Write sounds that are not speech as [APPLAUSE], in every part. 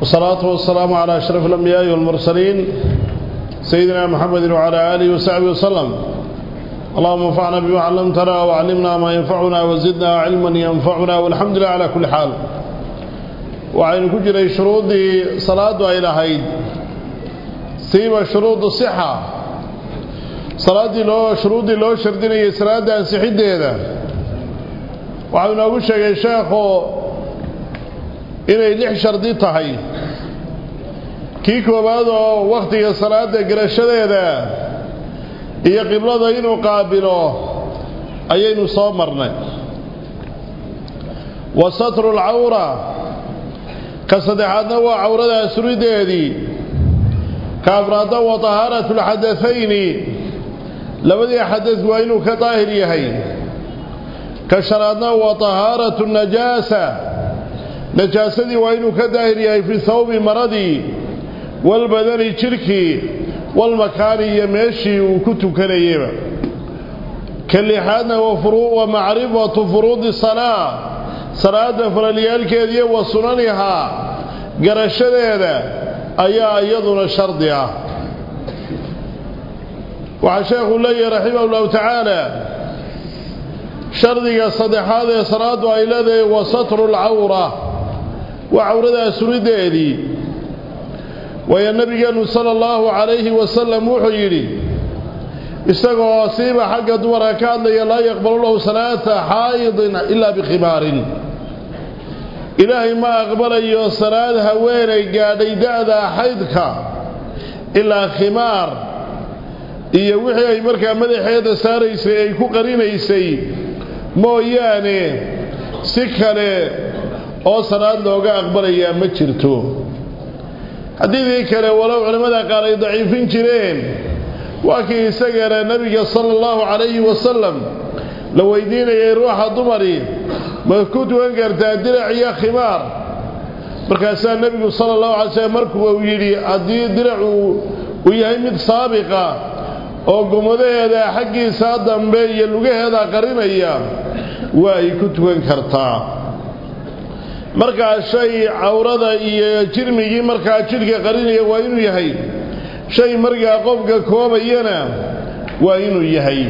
والصلاة والسلام على أشرف الأنبياء والمرسلين سيدنا محمد وعلى آله وصحبه وسلم. اللهم انفعنا بما علمتنا وعلمنا ما ينفعنا وزدنا علما ينفعنا والحمد لله على كل حال. وعين كجري شروط صلاة إلى هيد سيما شروط الصحة. صلاة لو شروط لو صلاة أنسحيد هذا وعين أقول شيء شيخ. إنه يلح شرطي تهي كيكو بادو وقت صلاة قرشة دا إيا قبلة دا إنو قابلو أيين صامرنا وسطر العورة قصد حدنا وعورة دا سريد دي كابرادا وطهارة الحدثين لماذا حدث وإنو كطاهر يهي كشرادا وطهارة النجاسة najaasadii waa inuu ka daahir yahay fi thawbi maradii walbadani jidhkii walmakaani iyo meeshii uu ku tukanayeyba ka lixaadna wa macrifatu furuudi salaa salaada falalyaalkeediiyo wa sunanihaa garashadeeda ayaa iyaduna shardi ah waxaa sheekhu leeyahay raximah ullahu tacaala shardiga saddexaad ee salaadu ay leedahay wa satru lcawra وعورد أسرده ويا النبي صلى الله عليه وسلم وحيري. إستغوا أصيب حق دورا كان لا يقبل الله صلاة حائض إلا بخمار. إلهي ما أقبل أيها الصلاة هويري قادي دادا حيدك إلا خمار. إيه وحي أي مركة مدي حيدة ساري سيكو قرين أي مو ياني سكالي oo salaad looga aqbalayaa ma jirto. Xadiidkii kale walow culimmada qaar ay daciifin jireen waa kii isagana nebiga sala allahu calayhi wasalam la weydiinayay ruuxa dumari ma ku tukan kartaa dirac iyo khimaar. Markaasaa nebigu sala allahu alay slm markuu uu yidhi haddii diracu uu yahay mid saabiqa oo gomadaheeda xaggiisaa dambe iyo lugaheeda qarinaya waa ay ku tukan kartaa markaa shay cawrada iyo jirmigii markaa jidhka qarinaya waa inuu yahay shay markaa qofka koobayana waa inuu yahay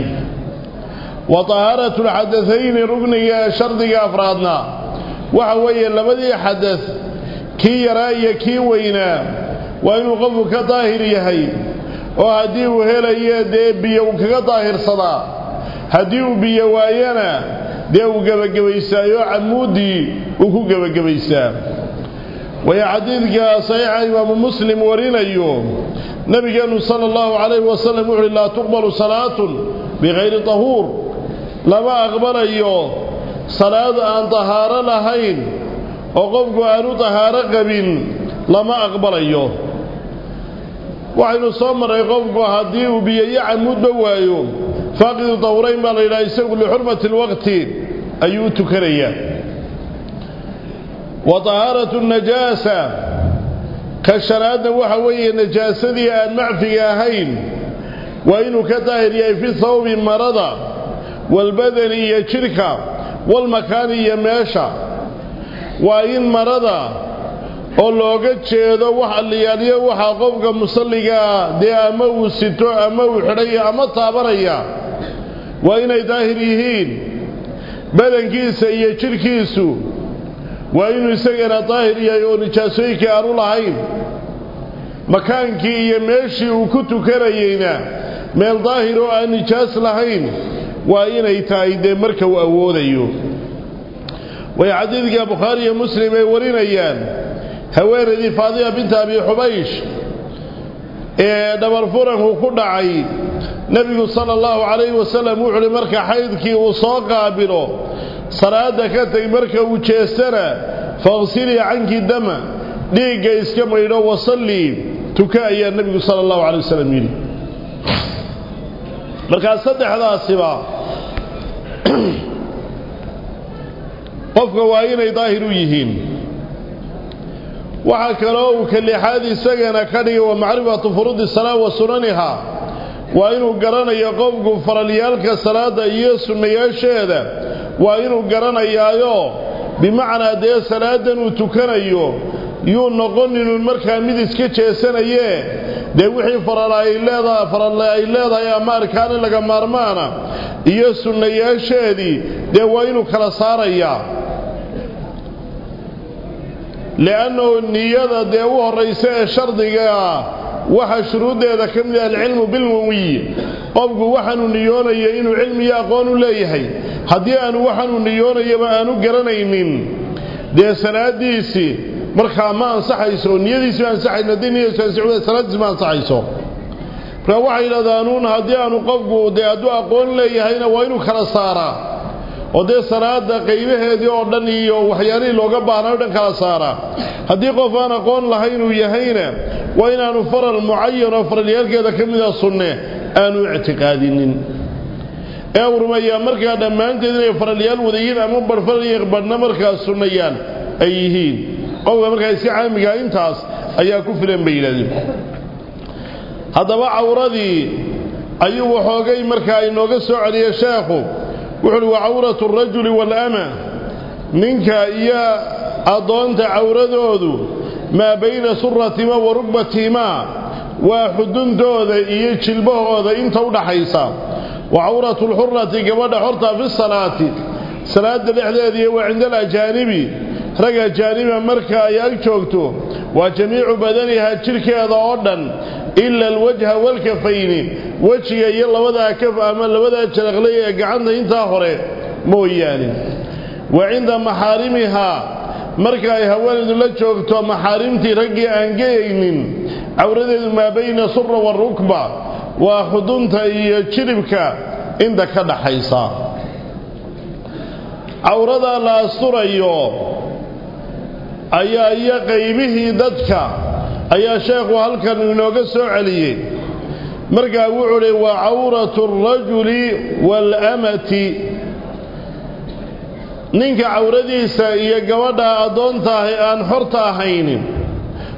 wa tahaaratu lxadathayni rugniga shardiga afraadna waxa weeye labadii xadad kii yaraa iyo kii weynaa waa inuu qofku ka daahir yahay oo haddii uu helayo dee biyo uu kaga daahirsadaa haddii uu biyo waayana دهو جبجبيسا يا عمودي وكو جبجبيسا ويا عديد جا صيعي مسلم ورينا يوم نبي جن صلى الله عليه وسلم يقول لا تقبل صلاة بغير طهور لما أقبل يوم صلاة أن طهارة لهين أقوم جوانو طهارة قبل لما أقبل يوم وعند صمر يقوم جوهدي وبيجي عمود بوايوم فاقد دورين ما لا يسوق لحرمة الوقت أيوت كريا وطهارة النجاسة. كالشراد وحوي نجاسة المعفية هين. وإن كتاهر في صوب مرضى والبدن يشرك والمكان يماشى وإن مرضى اللوغة تشيدة وحا اللي وحا قفقة مصليقة دي أمو ستو أمو حرية أمطابرية أمطابرية inuu isagana daahir yahay oo nijaasooyinkii aanu lahayn makaankii iyo meeshii uu ku tukanayeyna meel daahir oo aan nijaas lahayn waa inay tahay dee marka uu awoodayo way xadiidka bukhaari iyo muslim ay warinayaan haweenaydii faadima binta abi xubaysh ee dhabar furanku ku dhacay نبي صلى الله عليه وسلم وعلي مركا حيدك وصاقا بلو صرادك تي مركا وچيسترا فاغسلي عنك دم ديقا اسكما إلو وصلي. تكايا النبي صلى الله عليه وسلم. مركا صدح هذا السباة [CLEARS THROAT] قفك وعين يظاهر يهين. وحكروك لحادي سجن كني ومعرفة فرود الصلاة وسننها. وحكروك qofku faralyaalka salaada iyo sunnayaasheeda waa inuu garanayaayo bimacnaa dee salaadan uu tukanayo yuu noqoninun markaa mid iska jeesanayee dee wixii farala ay leedahay faralle ay leedahay ama arkaani laga maarmaana iyo sunnayaasheedii dee waa inuu kala saarayaa li'annahu niyada dee u horraysa ee shardigaa waxaa shuruuddeeda ka mid ah alcilmu bilmuwiy qofku waxaanu niyoonaya inuu cilmiyo aqoon u leeyahay. Haddii aanu waxaanu niyoonayaba aanu garanaynin. Dee salaadiisii markaa ma ansaxayso niyadiisi ma ansaxayn haddii niyadiisu ansixuda salaadiisi ma ansaxayso. Marka waxay yidhahdaanuun haddii aanu qofku dee hadduu aqoon leeyahayna waa inuu kala saaraa. Oo dee salaada qaybaheedii oo dhan iyo waxyaalihii looga baahnay o dhan kala saaraa. Haddii qof aan aqoon lahayn uu yahayna inaanu faral mucayan oo faralyaalkeeda ka mida sunne aanu ictiqaadinin ee uu rumeeyaa markaa dhammaanteed inay faralyaal wadayiin ama barfaraya badhna markaa sunnayaal ay yihiin qofka markaa iska caamigaa intaas ayaa ku filan bay yidhahdeen haddaba cawradii ayuu waxoogay markaa inooga soo celiyey sheekhu wuxu uhi wa cawratu alrajuli waalama ninka iyo addoonta cawradoodu ما بين سرة ما وربة ما وحدن دوذة إيجي البهوذة إنت ودح حيسا وعورة الحرة قبل حرطة في الصلاة. صلاة الإحلاذية وعند الأجانبي رجع جانبا مركا يأكتوكتو وجميع بدنها تركي هذا أردا إلا الوجه والكفين. وجه يلا وذا كف أمل وذا تلغلي قعنا إنت أخرى موياني وعند محارمها marka ay haweenaydu la joogto maxaarimtii raggii aan geyaynin cawradeedu maa bayna sura warukba waa xudunta iyo jilibka inta ka dhaxaysa cawradaa la asturayo ayaa iyo qaybihii dadka ayaa sheekhu halkan inooga soo celiyey markaa wuxuu uhi wa cawratu alrajuli waalamati ninka cawradiisa iyo gabadha addoonta ahi aan xorta ahaynin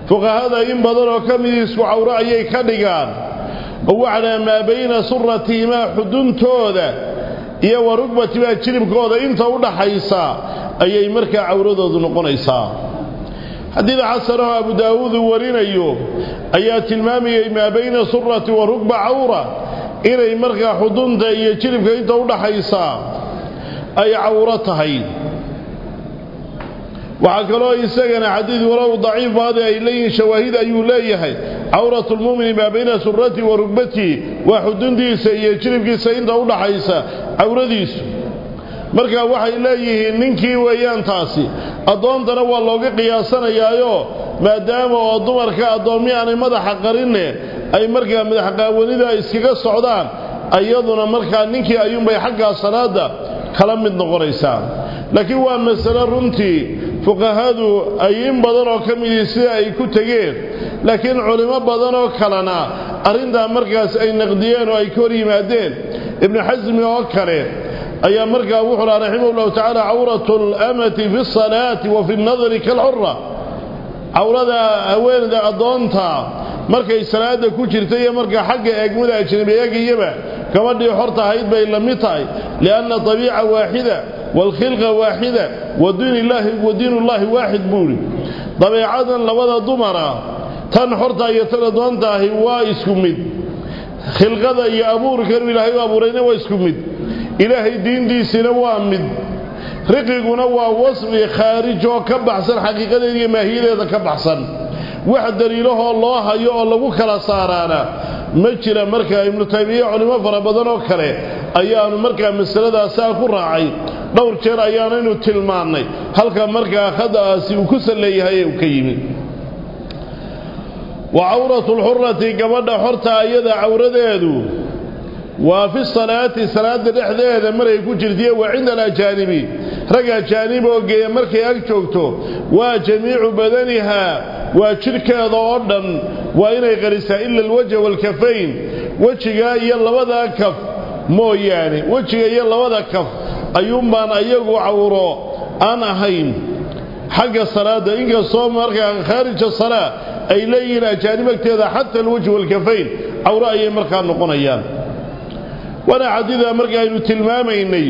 fuqahada in badan oo ka midii isku cawro ayay ka dhigaan oo waxa dhaha maa bayna suratihimaa xuduntooda iyo wa rugbatimaa jilibkooda inta u dhaxaysa ayay markaa cawradoodu noqonaysaa xadiid xasanaho abu daawuud uu warinayo ayaa tilmaamayay maa bayna surati wa rugba cawra inay markaa xudunta iyo jilibka inta u dhaxaysa ay cawro tahay waxaa kaloo isagana xadiid walow daciif baadi ay leeyihiin shawaahid ayuu leeyahay cawratu lmumini maa bayna surati wa rugbatihi waa xuduntiisa iyo jilibkiisa inta u dhaxaysa cawradiisu markaa waxay leeyihiin ninkii weeyaan taasi addoontana waa looga qiyaasanayaayo maadaama oo dumarka addoommi aanay madaxa qarinne ay markaa madaxqaawanida iskaga socdaan iyaduna markaa ninkii ayuunbay xaggaa salaada kala mid noqonaysaa laakiin waa masale runtii fuqahadu ay in badan oo ka midii sida ay ku tegeen laakiin culimo badan oo kalena arrintaa markaas ay naqdiyeen oo ay ka hor yimaadeen ibnu xasmi oo kale ayaa markaa wuxuu laha raximah ullahu tacaala cawratu alamati fi salaati wa fi nadari kalxura cawrada haweenada addoonta markay salaada ku jirta iyo markaa xagga eegmada ajnabi eegayaba كما دي حرطة هيد بين لميتاي لأن طبيعة واحدة والخلقة واحدة ودين الله ودين الله واحد بوري. طبيعه لودا دمر تن حرتا يتل دونتا هي وا خلقة يا أبور ركر إلى هي ابو رينه وا اسكوميد إلهي دين دي سنه وا ميد رقيقنا وصف خارج أو كبحسن حقيقة دي ماهيده كبحسن واحد دليله الله يو لو كلا سارانا oo kale ayaanu markaa masaladaasaa ku raacay dhowr jeer ayaanaynu tilmaannay halka markaa khada'aasi uu ku salleeyahay ee uu ka yimi wa cawratu lxurati gabadha xorta iyada cawradeedu waa fi salaati salaada dhexdeeda maray ku jirtiye waa cinda alajaanibi rag ajaanib oo geeya markay ag joogto waa jamiicu badanihaa waa jidhkeeda oo dhan waa inay qarisaa ila alwajha waalkafayn wejigaa iyo labadaa kaf mooyaane wejiga iyo labada kaf ayuunbaan ayagu cawro aan ahayn xagga salaada inkastoo markaa khaarija salaa ay leeyihiin ajaanib agteeda xata alwajh waalkafayn cawro ayay markaa noqonayaan waana xadiida marka aynu tilmaamaynay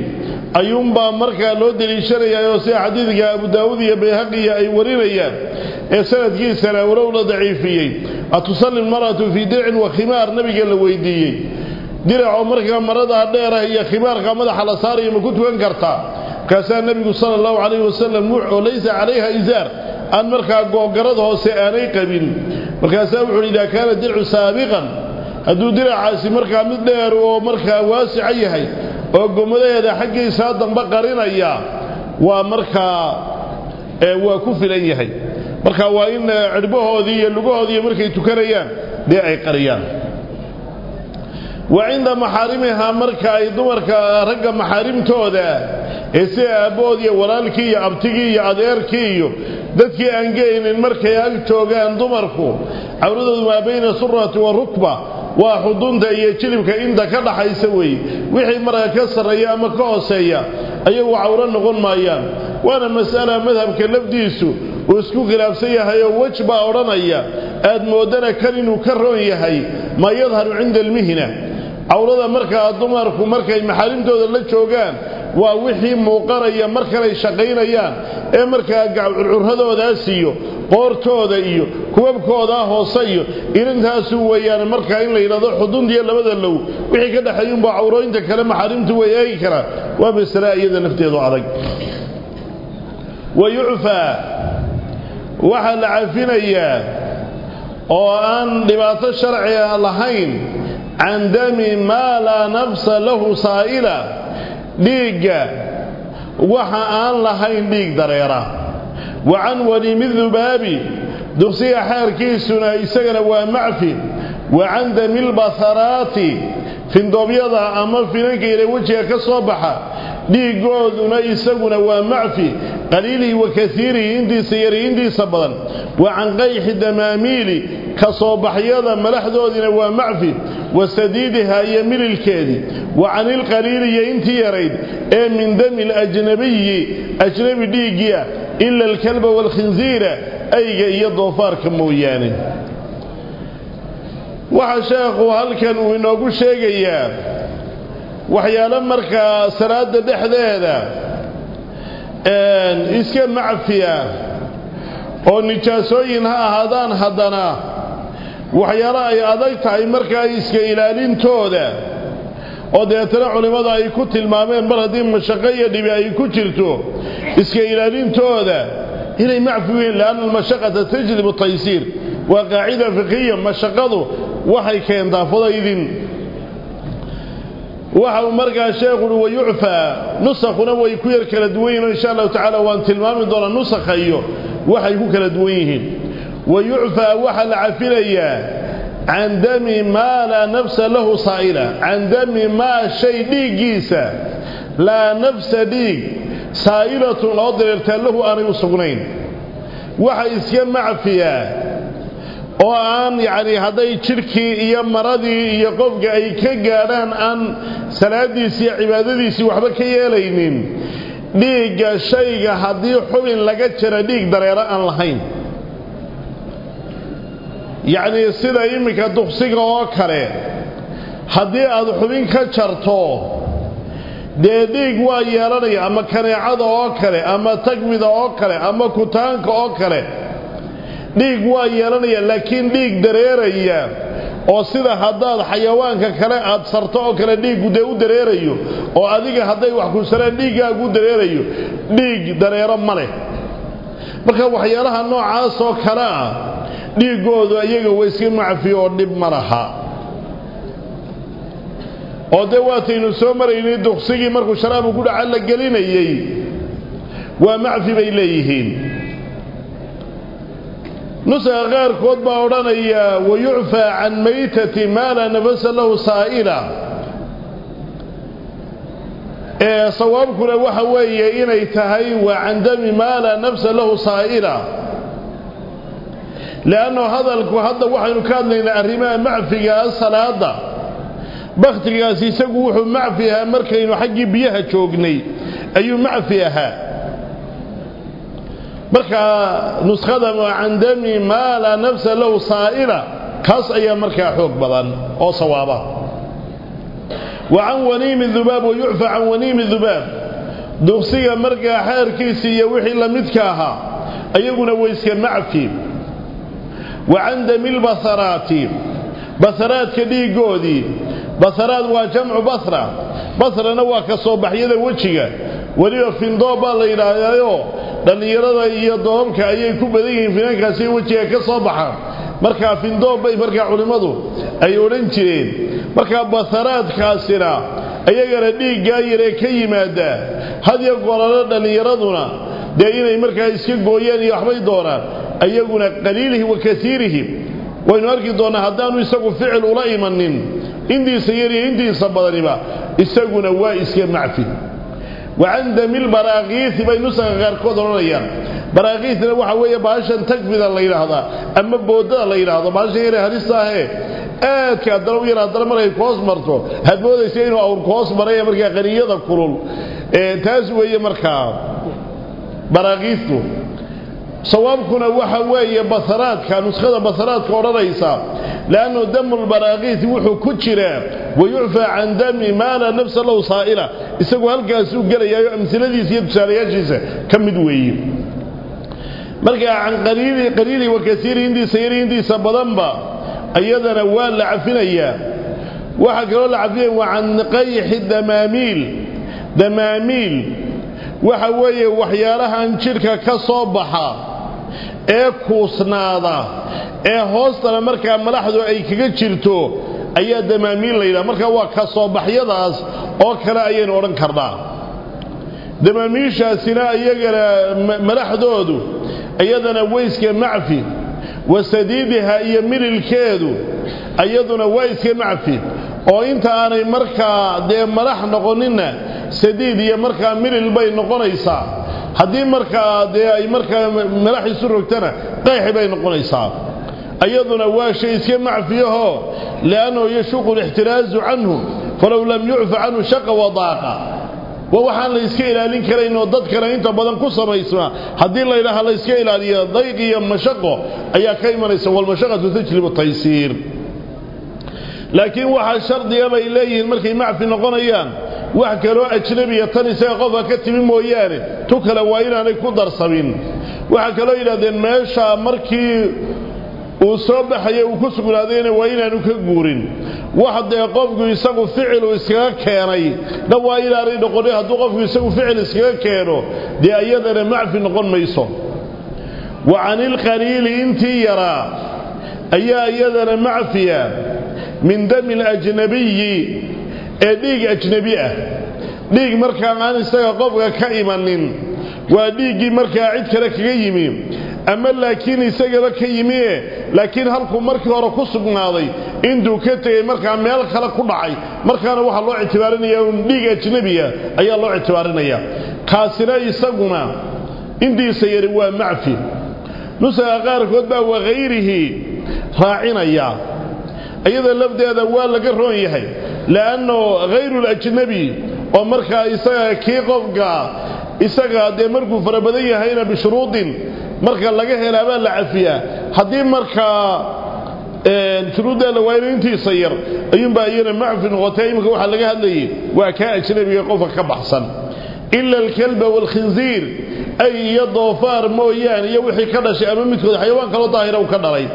ayuunbaa markaa loo deliishanayaa oo sida xadiidka abu daawuud iyo bayhaqiya ay warinayaan ee sanadkiisana walow la daciifiyey atusalli lmar'atu fii dircin wa khimaar nabiga la weydiiyey. Diracoo markaa maradaa dheerah iyo khimaarka madaxa la saaraya ma ku tukan kartaa? Markaasaa nebigu sala allahu calayhi wasalam oo laysa calayha isaar aan markaa googarad hoose aanay qabin. Markaasaa wuxu uhi idaa kaana dircu saabiqan hadduu diracaasi markaa mid dheer oo markaa waasica yahay oo gomadaheeda xaggiisaa dambe qarinaya waa markaa waa ku filan yahay marka waa in cidhbahoodii iyo lugahoodii markay tukanayaan dee ay qariyaan. Wa cinda maxaarimihaa marka ay dumarka ragga maxaarimtooda ee sida aabbood iyo walaalkii iyo abtigii iyo adeerkii iyo dadkii aan geynin markay ag joogaan dumarku cawradoodu maa bayna surati wa rukba waa xudunta iyo jilibka inta ka dhaxaysa weeye wixii marka ka sarreeya ama ka hooseeya ayagu cawro noqon maayaan. Waana mas'ala madhabka lafdiisu uu isku khilaafsan yahay oo wej baa odhanaya aad moodana kan inuu ka roon yahay maa yadharu cinda almihna cawrada markaa dumarku markay maxaarimtooda la joogaan waa wixii muuqanaya markanay shaqaynayaan ee markaa curcuradoodaas iyo qoortooda iyo kubabkoodaa hoose iyo irintaasu weeyaan markaa in la yidhahdo xuduntiiyo labada low wixii ka dhexeeyunbaa cawrooyinta kale maxaarimtu way eegi karaa waa masale iyada lafteedu adag wa yucfaa وحل عفين اياه وان لبات الشرعي اللهين عن دم ما لا نفس له سائلة ليق وحان لهين ليق دريرا وعن وليم الذبابي دخسي حار كيسنا إساقنا ومعفي وعن دم البثرات في اندوبيضة أما في نكير وجهك الصبحة intiisa badan wa can qayxi damaamiili ka soo baxyada malaxdoodina waa macfi wa sadiidiha iyo mililkeedii wa can ilqaliili iyo intii yarayd ee min dami alajnabiyi ajnabi dhiiggii ah ila alkalba waalkhinsiira ayga iyo doofaarka mooyaane waxa sheekhu halkan uu inoogu sheegayaa وحيالا مركا سراد دحدا إن اسك معفيا. أو نجاسوين ها هادان هادانا وحيالا أي اضيطا أي مركا اسك إلالين تودا. أو ديترا علمات أي كت المامين بردين مشاقية دي أي كتلتو اسك إلالين تودا. إلي معفوين لأن المشاقة تجذب التيسير. وقاعدة فقهية مشاقة وحي كيندافضة إذن. Waxa uu markaa sheekhuui wayucfaa nusakhuna way ku yar kala duwan yihin insha allahu tacaala waan tilmaami doonaa nusakha iyo waxay ku kala duwan yihiin wayucfaa waxaa la cafinayaa can dami maa laa nafsa lahu saa'ila can dami maa shay dhiiggiisa laa nafsa dhiig saa'ilatun loo dareertaa lahu aanay u sugnayn waxa iska macfiya oo aan yacni hadday jidhkii iyo maradii iyo qofka ay ka gaadhaan aan salaadiisii iyo cibaadadiisii waxba ka yeelaynin dhiigga shayga haddii xubin laga jira dhiig dareero aan lahayn. Yacnii sida iminka duqsiga oo kale haddii aad xubin ka jarto dee dhiig waa yeelanaya ama kaneecada oo kale ama tagmida oo kale ama kutaanka oo kale dhiig waa yeelanaya laakiin dhiig dareeraya. Oo sida haddaad xayawaanka kale aad sarto oo kale dhiiggu dee u dareerayo oo adiga hadday wax ku sareen dhiiggaagu dareerayo. Dhiig dareero ma leh. Marka waxyaalaha noocaas oo kale ah dhiiggoodu iyaga wa iska macfiyo oo dhib ma laha. Oo dee waataynu soo maraynay duqsigii markuu sharaabu ku dhaca la gelinayey waa macfi bay leeyihiin wayucfaa can maytati maa laa nafasa lahu saa'ila ee sawaabkuna waxa weeye inay tahay waa can dami maa laa nafsa lahu saa'ila leanno hadalku hadda waxaynu ka hadlaynaa arrimaha macfigaa salaada bakhtigaas isagu wuxuu macfi ahaa markaynu xaggii biyaha joognay ayuu macfi ahaa markaa nuskhada can dami maa laa nafsa lahu saa'ila kaas ayaa markaa xoog badan oo sawaaba wa can waniimi dubaab wayucfa can waniimi dubaab duqsiga markaa xeerkiisii iyo wixii la midka ahaa ayaguna wayska macfi wa can damilbasaraati basaraadka dhiiggoodii basaraad waa jamcu basra basrana waa ka soo baxyada wejiga weliba findoob baa la yidhaahdayo dhallinyarada iyo doobabka ayay ku badan yihiin finankaasi wejiga ka soo baxaan markaa findoob bay markaa culimmadu ay odhan jireen markaa basaraadkaasina ayagana dhiiggaa yaree ka yimaada hadya golalo dhallinyaraduna dee inay markaa iska gooyaan iyo waxbay doonaan ayaguna qaliilihi wa kaiirihi waynu arki doonnaa haddaanu isagu ficil ula imanin intiisa yar iyo intiisa badaniba isaguna waa iska macfi وعند مل براغيث بينوسا غير كذرنا يا براغيث لو حوي باشن تكبد الله إلى هذا. أما بودا الله إلى هذا. باشن غير هريسته آت كادروا يرى درم رأي قوس مرتوا هبود الشيء أو قوس مرأي مركا غنية ذكرون آه، تاز ويا مركا براغيثه صوابكنا وحوية بثرات كانوا نسخة بثرات كورا ريسا لأنه دم البراغيث وحو كتشرا ويعفى عن دم ما لا نفس الله صائلة. استقوى هل كاسو قال يا أمثلة الذي سيد سالي أجلسة كم دوي مرقى عن قليل قليل وكثير هندي سير هندي سبضنبا. أيضا نوال لعفين أيام وحكى الله العفين وعن نقيح الدماميل. دماميل. وحوية وحيارها ان شركة كصوبها. Ee kuusnaada ee hoostana markaa madaxdu ay kaga jirto ayaa damaamiil la yidhaha. Markaa waa ka soo baxyadaas oo kale ayaynu odhan karnaa. Damaamiishaasina iyagana madaxdoodu iyadana weyska macfi wa sadiidiha iyo mililkeedu iyaduna waa macfi oo inta aanay markaa dee madax noqoninna sadiid iyo markaa milil bay noqonaysaa haddii markaa dee ay markaa madax isu rogtana qayxi bay noqonaysaa iyaduna waa shay iska macfiyaho liannahu yashuqu lixtiraazu canhu falow lam yucfa canhu shaqa wadaaqa waa waxaan la iska ilaalin karayn oo dadkana inta badan ku samaysmaa haddii laydhaha la iska ilaaliyo dayq iyo mashaqo ayaa ka imanaysa walmashaqatu tajlibu taysiir laakiin waxaa shardiga bay leeyihiin markay macfi noqonayaan وعكروا أجنبية تنسى قضى كتب موياني تكلا وإن أني كدر سبين وعكروا إلى دين ماشا مركي وصوب حي وكسب لدينا وإن أني كقورين واحد يقف يسقو فعل ويسقى لو دوا إلى رين قريها دوقف يسقو فعل يسقى كيرو دي أيضا معف نقول ميسو وعن القليل انت يرى أيها أيضا معفيا من دم الأجنبي ee dhiig ajnebi ah dhiig markaa aan isaga qofka ka imanin waa dhiiggii markaa cid kale kaga yimi ama laakiin isagaba ka yimie laakiin halkuu markii hore ku sugnaaday intuu ka tegey markaa meel kale ku dhacay markaana waxaa loo ictibaarinaya un dhiig ajnebiya ayaa loo ictibaarinaya kaasina isaguna intiisa yari waa macfi nusaga qaarkood baa wakayrihi raacinaya iyada lafdeeda waa laga roon yahay laga helaabaa la cafiyaa haddii markaa shuruuddeeda waa inu intiisa yar ayuunbaa iyana macfi noqotay iminka waxaa laga hadlayay waa kaa ajnabiga qofka ka baxsan ila alkalba waalkhinziir ay iyo doofaar mooyaane iyo wixii ka dhashay ama midkood xayawaan kaloo daahira u ka dhalay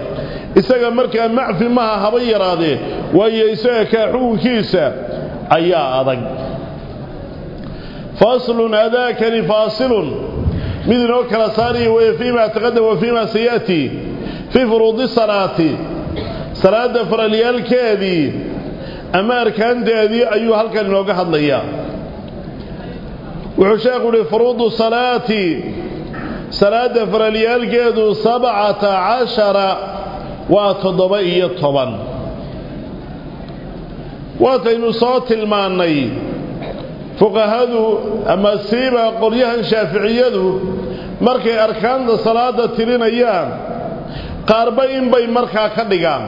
isaga markaa macfi maha haba yaraadee waayo isaga kaa xukunkiisa ayaa adag faslun adaakani faasilun mid inoo kala saaraya weeye fiima taqadam wa fiima sayaati fii furuudi salaati salaadda faralyaalkeedii ama arkaanteedii ayuu halkan inooga hadlayaa wuxuu sheekhu uhi furuudu salaati salaadda faralyaalkeedu sabcata cashara waataynu soo tilmaannay fuqahadu ama siiba qolyahan shaaficiyadu markay arkaanta salaada tirinayaan qaarba inbay markaa ka dhigaan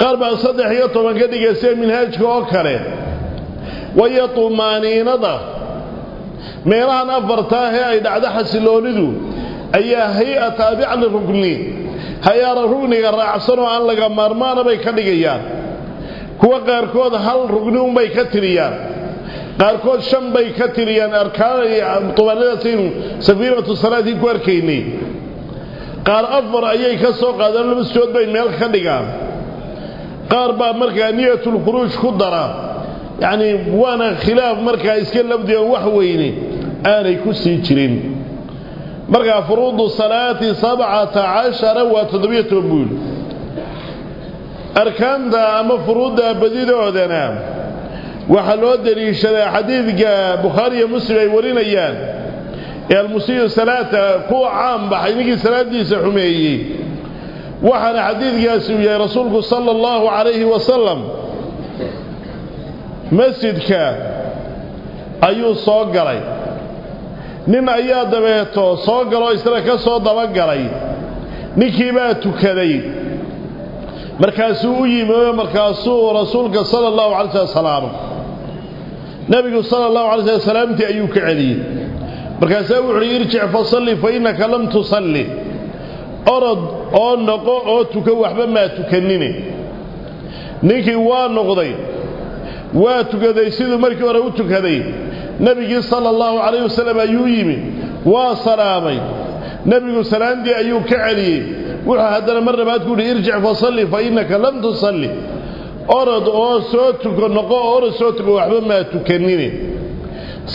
qaar baa saddex iyo toban ka dhigay sida minhaajka oo kale wayo tumaaniinada meelahan afartaahee ay dhacdo xasiloonidu ayaa hay-a taabica lirugni hay'ara rugniga raacsan oo aan laga maarmaana bay ka dhigayaan. Kuwa qaarkood hal rugni unbay ka tiriyaan. Qaarkood shan bay ka tiriyaan. Arkaan tubaanadaasaynu safiinatu salaadii ku arkaynay. Qaar afar ayay ka soo qaadaan laba bay meel ka dhigaan. Qaar baa markaa niyatulkhuruuj ku dara. Yacnii waana khilaaf markaa iska labdi oo wax weyne aanay ku sii jirin waa toddobiyo toban buu yidhi arkaanta ama furuudda badidoodana waxaa loo daliishadaa xadiidka bukhaari iyo muslim ay warinayaan ee almusiiu salaata kuwa caan baxay ninkii salaadiisa xumeeyey waxaana xadiidkaasi uu yahay rasuulku sala allahu calayhi wasalam masjidka ayuu soo galay nin ayaa dabeeto? Soo galoo isna ka soo dabagalay. Ninkii baa tukaday. Markaasuu u yimi markaasuu rasuulka sala allahu alay sl salaamo nebigu sala allahu alay sl salaamtii ayuu ka celiyey markaasaa wuxu uhi irjic fasalli fa innaka lam tusalli. Orod oo noqo oo tuka waxba maa tukanine. Ninkii waa noqday. Waa tukaday siduu markii hore u tukaday ayuu ka celiyey wuxuu haddana mar labaad ku uhi irjic fasalli fa innaka lam tusalli orod oo soo tuko noqo oo orod soo tuko waxba maa tukanine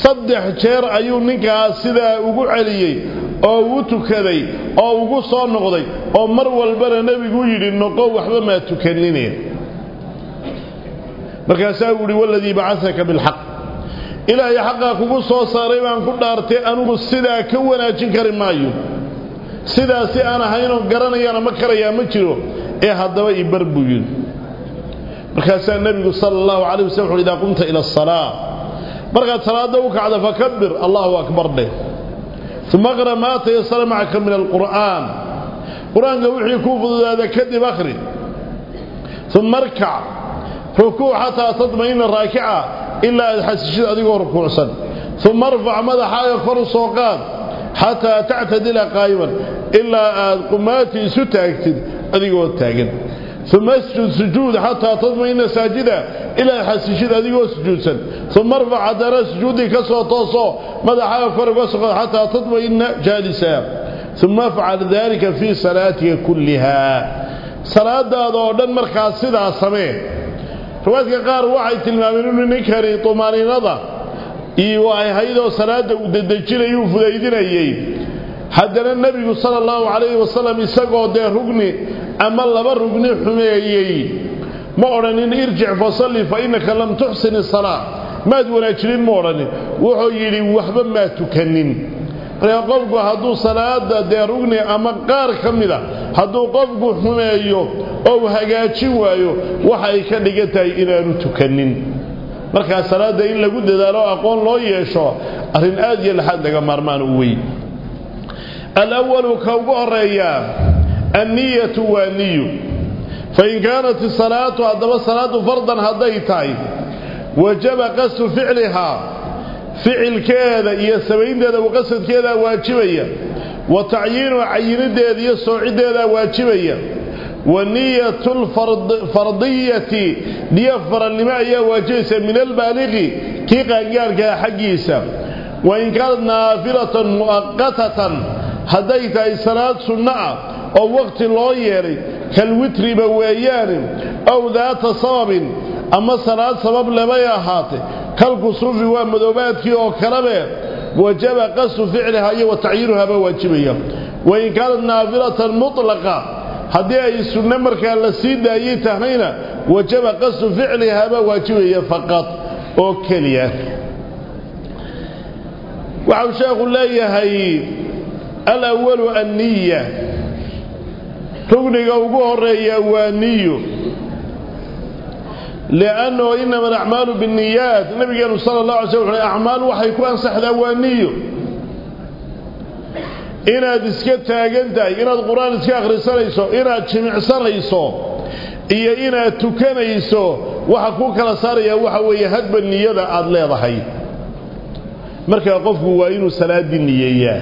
saddex jeer ayuu ninkaas sidaa ugu celiyey oo u tukaday oo ugu soo noqday oo mar walbana nebigu yidhi noqo waxba maa tukanine markaasaa uu ihi waladii bacasaka bilxaq إلى يحقق كبسو صاري بان كدارتي أنه سدا كونا جنكر مايو. سدا سيانا حينو قراني أنا مكر يا مكرو إيه هذا هدوا إبربو بركات النبي صلى الله عليه وسلم إذا قمت إلى الصلاة. بركات صلاة دوك على فكبر. الله أكبر لي. ثم أقرأ ما تيصل معك من القرآن. قرآن قوي حيكوف هذا كدي أخري. ثم اركع. فكو حتى تضمين الراكعة. إلا أن حسيش هذا هو ركوع ركوعسا ثم ارفع ماذا حايا فرصو قاد حتى تعتدل قائما. إلا آه، قماتي ستاكتد هو التاقن ثم اسجد سجود حتى تضمين ساجدا. إلا أن حسيش هذا هو سجود سجودسا ثم ارفع در سجودي كسو طوصو ماذا حايا فرصو حتى تضمين جالسا. ثم افعل ذلك في صلاتك كلها. صلاة دادو دن مركز سيدا سمين riwaadka qaar waxay tilmaameen inuu ninkani tumaaniinada iyo ay haydoo salaadda uu dedejinayay uu fudaydinayey haddana nebigu sala allahu calayhi wasalam isagoo dee rugni ama laba rugni xumeeyey ma odhanin irjic fasalli fa innaka lam tuxsin isalaa maad wanaajinin ma odhanin wuxuu yidhi waxba maa tukanin qofku hadduu salaada dee rugni ama qaar ka mida hadduu qofku xumeeyo oo hagaajin waayo waxa ay ka dhigan tahay inaanu tukanin. Markaa salaadda in lagu dadaalo aqoon loo yeesho arrin aad iyo laxaad laga maarmaan u wey alawalu ka ugu horeeyaa anniyatu waa niyu. Fain kaanat isalaatu haddaba salaadu fardan hadday tahay wajaba qasdu ficlihaa ficilkeeda iyo samaynteeda u qasadkeedaa waajibaya. Wa tacyiinu cayinideeda iyo soocideedaa waajibaya ونية الفرض فرضية ليفر لما يواجهس من البالغ. كي قنجار كحقيسا وإن كان نافلة مؤقتة هديت أي صلاة سنعة أو وقت الغير كالوتر بوايان أو ذات صواب. أما صلاة سبب لبياحات كالقصوف ومذوبات في أكرمة وجب قصد فعلها وتعييرها بواجبية وإن كان نافلة مطلقة هذه أي سنة مركا لسيدة أي تهنينة وجب قص فعلها هي فقط. أوكليا وعوشاق الله يهي. الأول النية. تقني قوقوه الرئيواني لأنه إنما الأعمال بالنيات. النبي قال صلى الله عليه وسلم أعمال وحيكوان سحلواني النية inaad iska taagan tahay inaad qur-aan iska akhrisanayso inaad jimicsanayso iyo inaad tukanayso waxa ku kala saarayaa waxa weeye hadba niyada aad leedahay markaa qofku waa inuu salaaddii niyeeyaa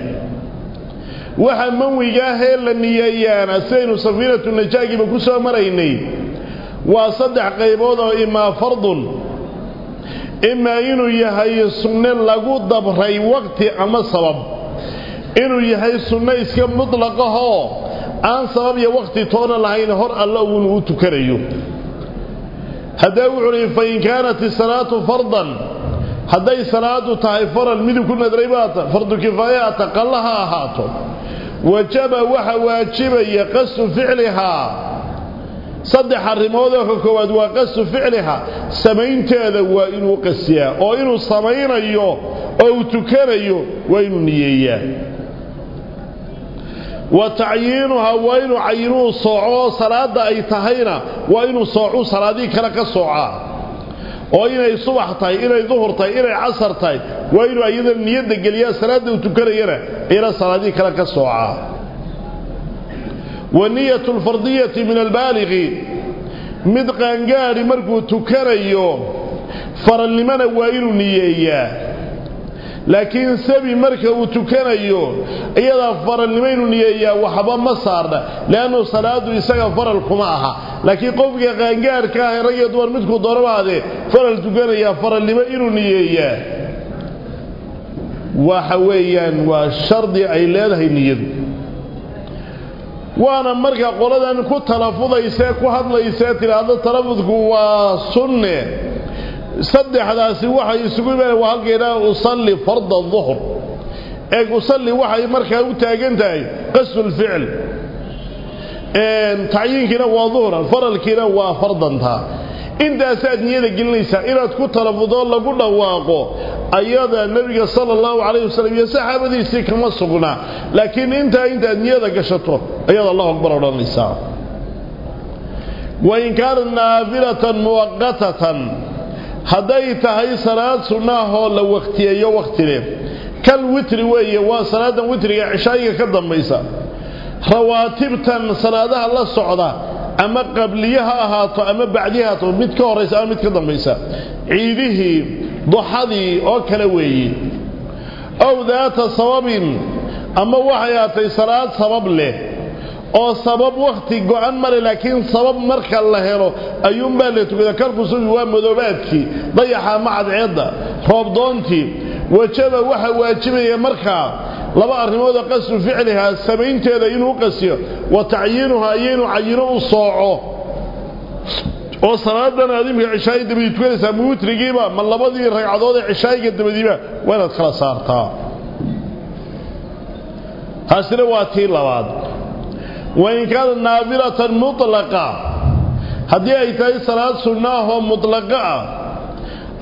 waxa manwigaahee la niyeeyaana sidaynu safiinatu najaagiba ku soo maraynay waa saddex qaybood oo imaa fardun imaa inuu yahay sunne lagu dabray waqti ama sabab inuu yahay sunno iska mutlaqahoo aan sabab iyo waqti toona lahayn hor alla uun uu tukanayo haddaa wuxuu uhi fain kaanat isalaatu fardan hadday salaadu tahay faral midib ku nadray baata fardu kifaayata qalla ha ahaato wajaba waxa waajibaya qasdu ficlihaa saddex arrimoodoo ka koowaad waa qasdu ficlihaa samaynteeda waa inuu qasiyaa oo inuu samaynayo oo uu tukanayo waa inuu niyeeyaa وتعيينها وين عينوا صعو صلاه أي تهينا وين صعو صلاه كلا كصعو أو إلى ظهر تاي إلى عصر تاي. وين ايده نيته غليا صلاه وتكرينا إلى صلاه لك كصعو والنية الفرضية من البالغ. مد قنغاري مركو تكريو فر لمن وين نيهيه marka uu tukanayo iyadaa faralnimo inuu niyeeyaa waxba ma saarna leannu salaadu isaga faral kuma aha laakiin qofka qaangaarka ah rag iyo dumar midkuu doonabaadee faral tukanayaa faralnimo inuu niyeeyaa waxa weeyaan waa shardi ay leedahay niyadu waana marka qoladan ku talafudaysae ku hadlaysae tidhaahdo talafudku waa sunne saddexdaasi waxay isugu imaan waa halkaydhaa usalli farda duhr eeg usalli waxay markaa u taagan tahay qasdulficl tacyiinkiina waa duhran faralkiina waa fardantaa intaasaad niyada gelinaysaa inaad ku talafudoo lagu dhawaaqo ayada nebiga sala allahu calayh wasalam iyo saxaabadiisii kama sugnaa laakiin intaa intaad niyada gashato ayaad allahu akbar odhanaysaa wain kaanat naafilatan muwaqatatan هذا تهي صلاة سنة هلا وقتي يا وقتي كل وتر ويا وصلاة وتر عشاية كذا ما يسا رواتب تن صلاة الله صعدة أما قبليها هات أما بعديها هات ميت كورس أما ميت كذا ما يسا عيده ضحدي أو كل ويا أو ذات صوابين. أما وحياتي صلاة صواب له oo sabab wakhti go-an male laakiin sabab marka la helo ayuunbaa la tukada kalkusubi waa madoobaadkii dayaxa ama cadceedda roobdoontii wajaba waxa waajibaya markaa laba arrimoodoo qasdu ficlihaa samaynteeda inuu qasiyo wa tacyiinuhaa iyo inuu cayino u sooco oo salaadan aad imika cishaayi dabadii tukanaysaa ma witrigiiba ma labadii ragcadood ee cishaayiga dabadiiba waa inaad kala saartaa taasina waa tii labaad وإن كان نابلة مطلقة. هذه هي تأي سنة مطلقة.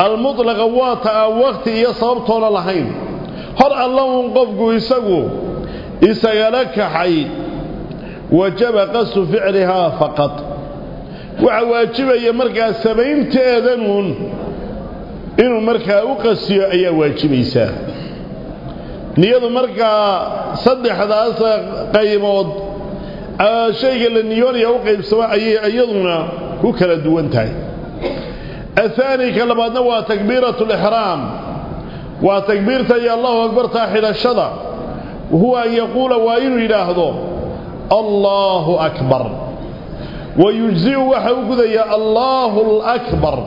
المطلقة هو وقت يصاب طول الحين. هل الله انقفق إساقه إساق لك حي. وجب قص فعلها فقط. وعواجب أي مركة سبعين تأذنون. إن مركة أقص أي واجب إساء نيض مركة صدح هذا قيمود. آه، شيئا لنيوريا وقيم سواء أي أيضنا كوكلا دوانتاي الثاني كالبادنا وتكبيرة الإحرام. وتكبيرة يا الله أكبر تاحل الشضع وهو أن يقول وإن إله الله أكبر. ويجزئ وحوك يا الله الأكبر.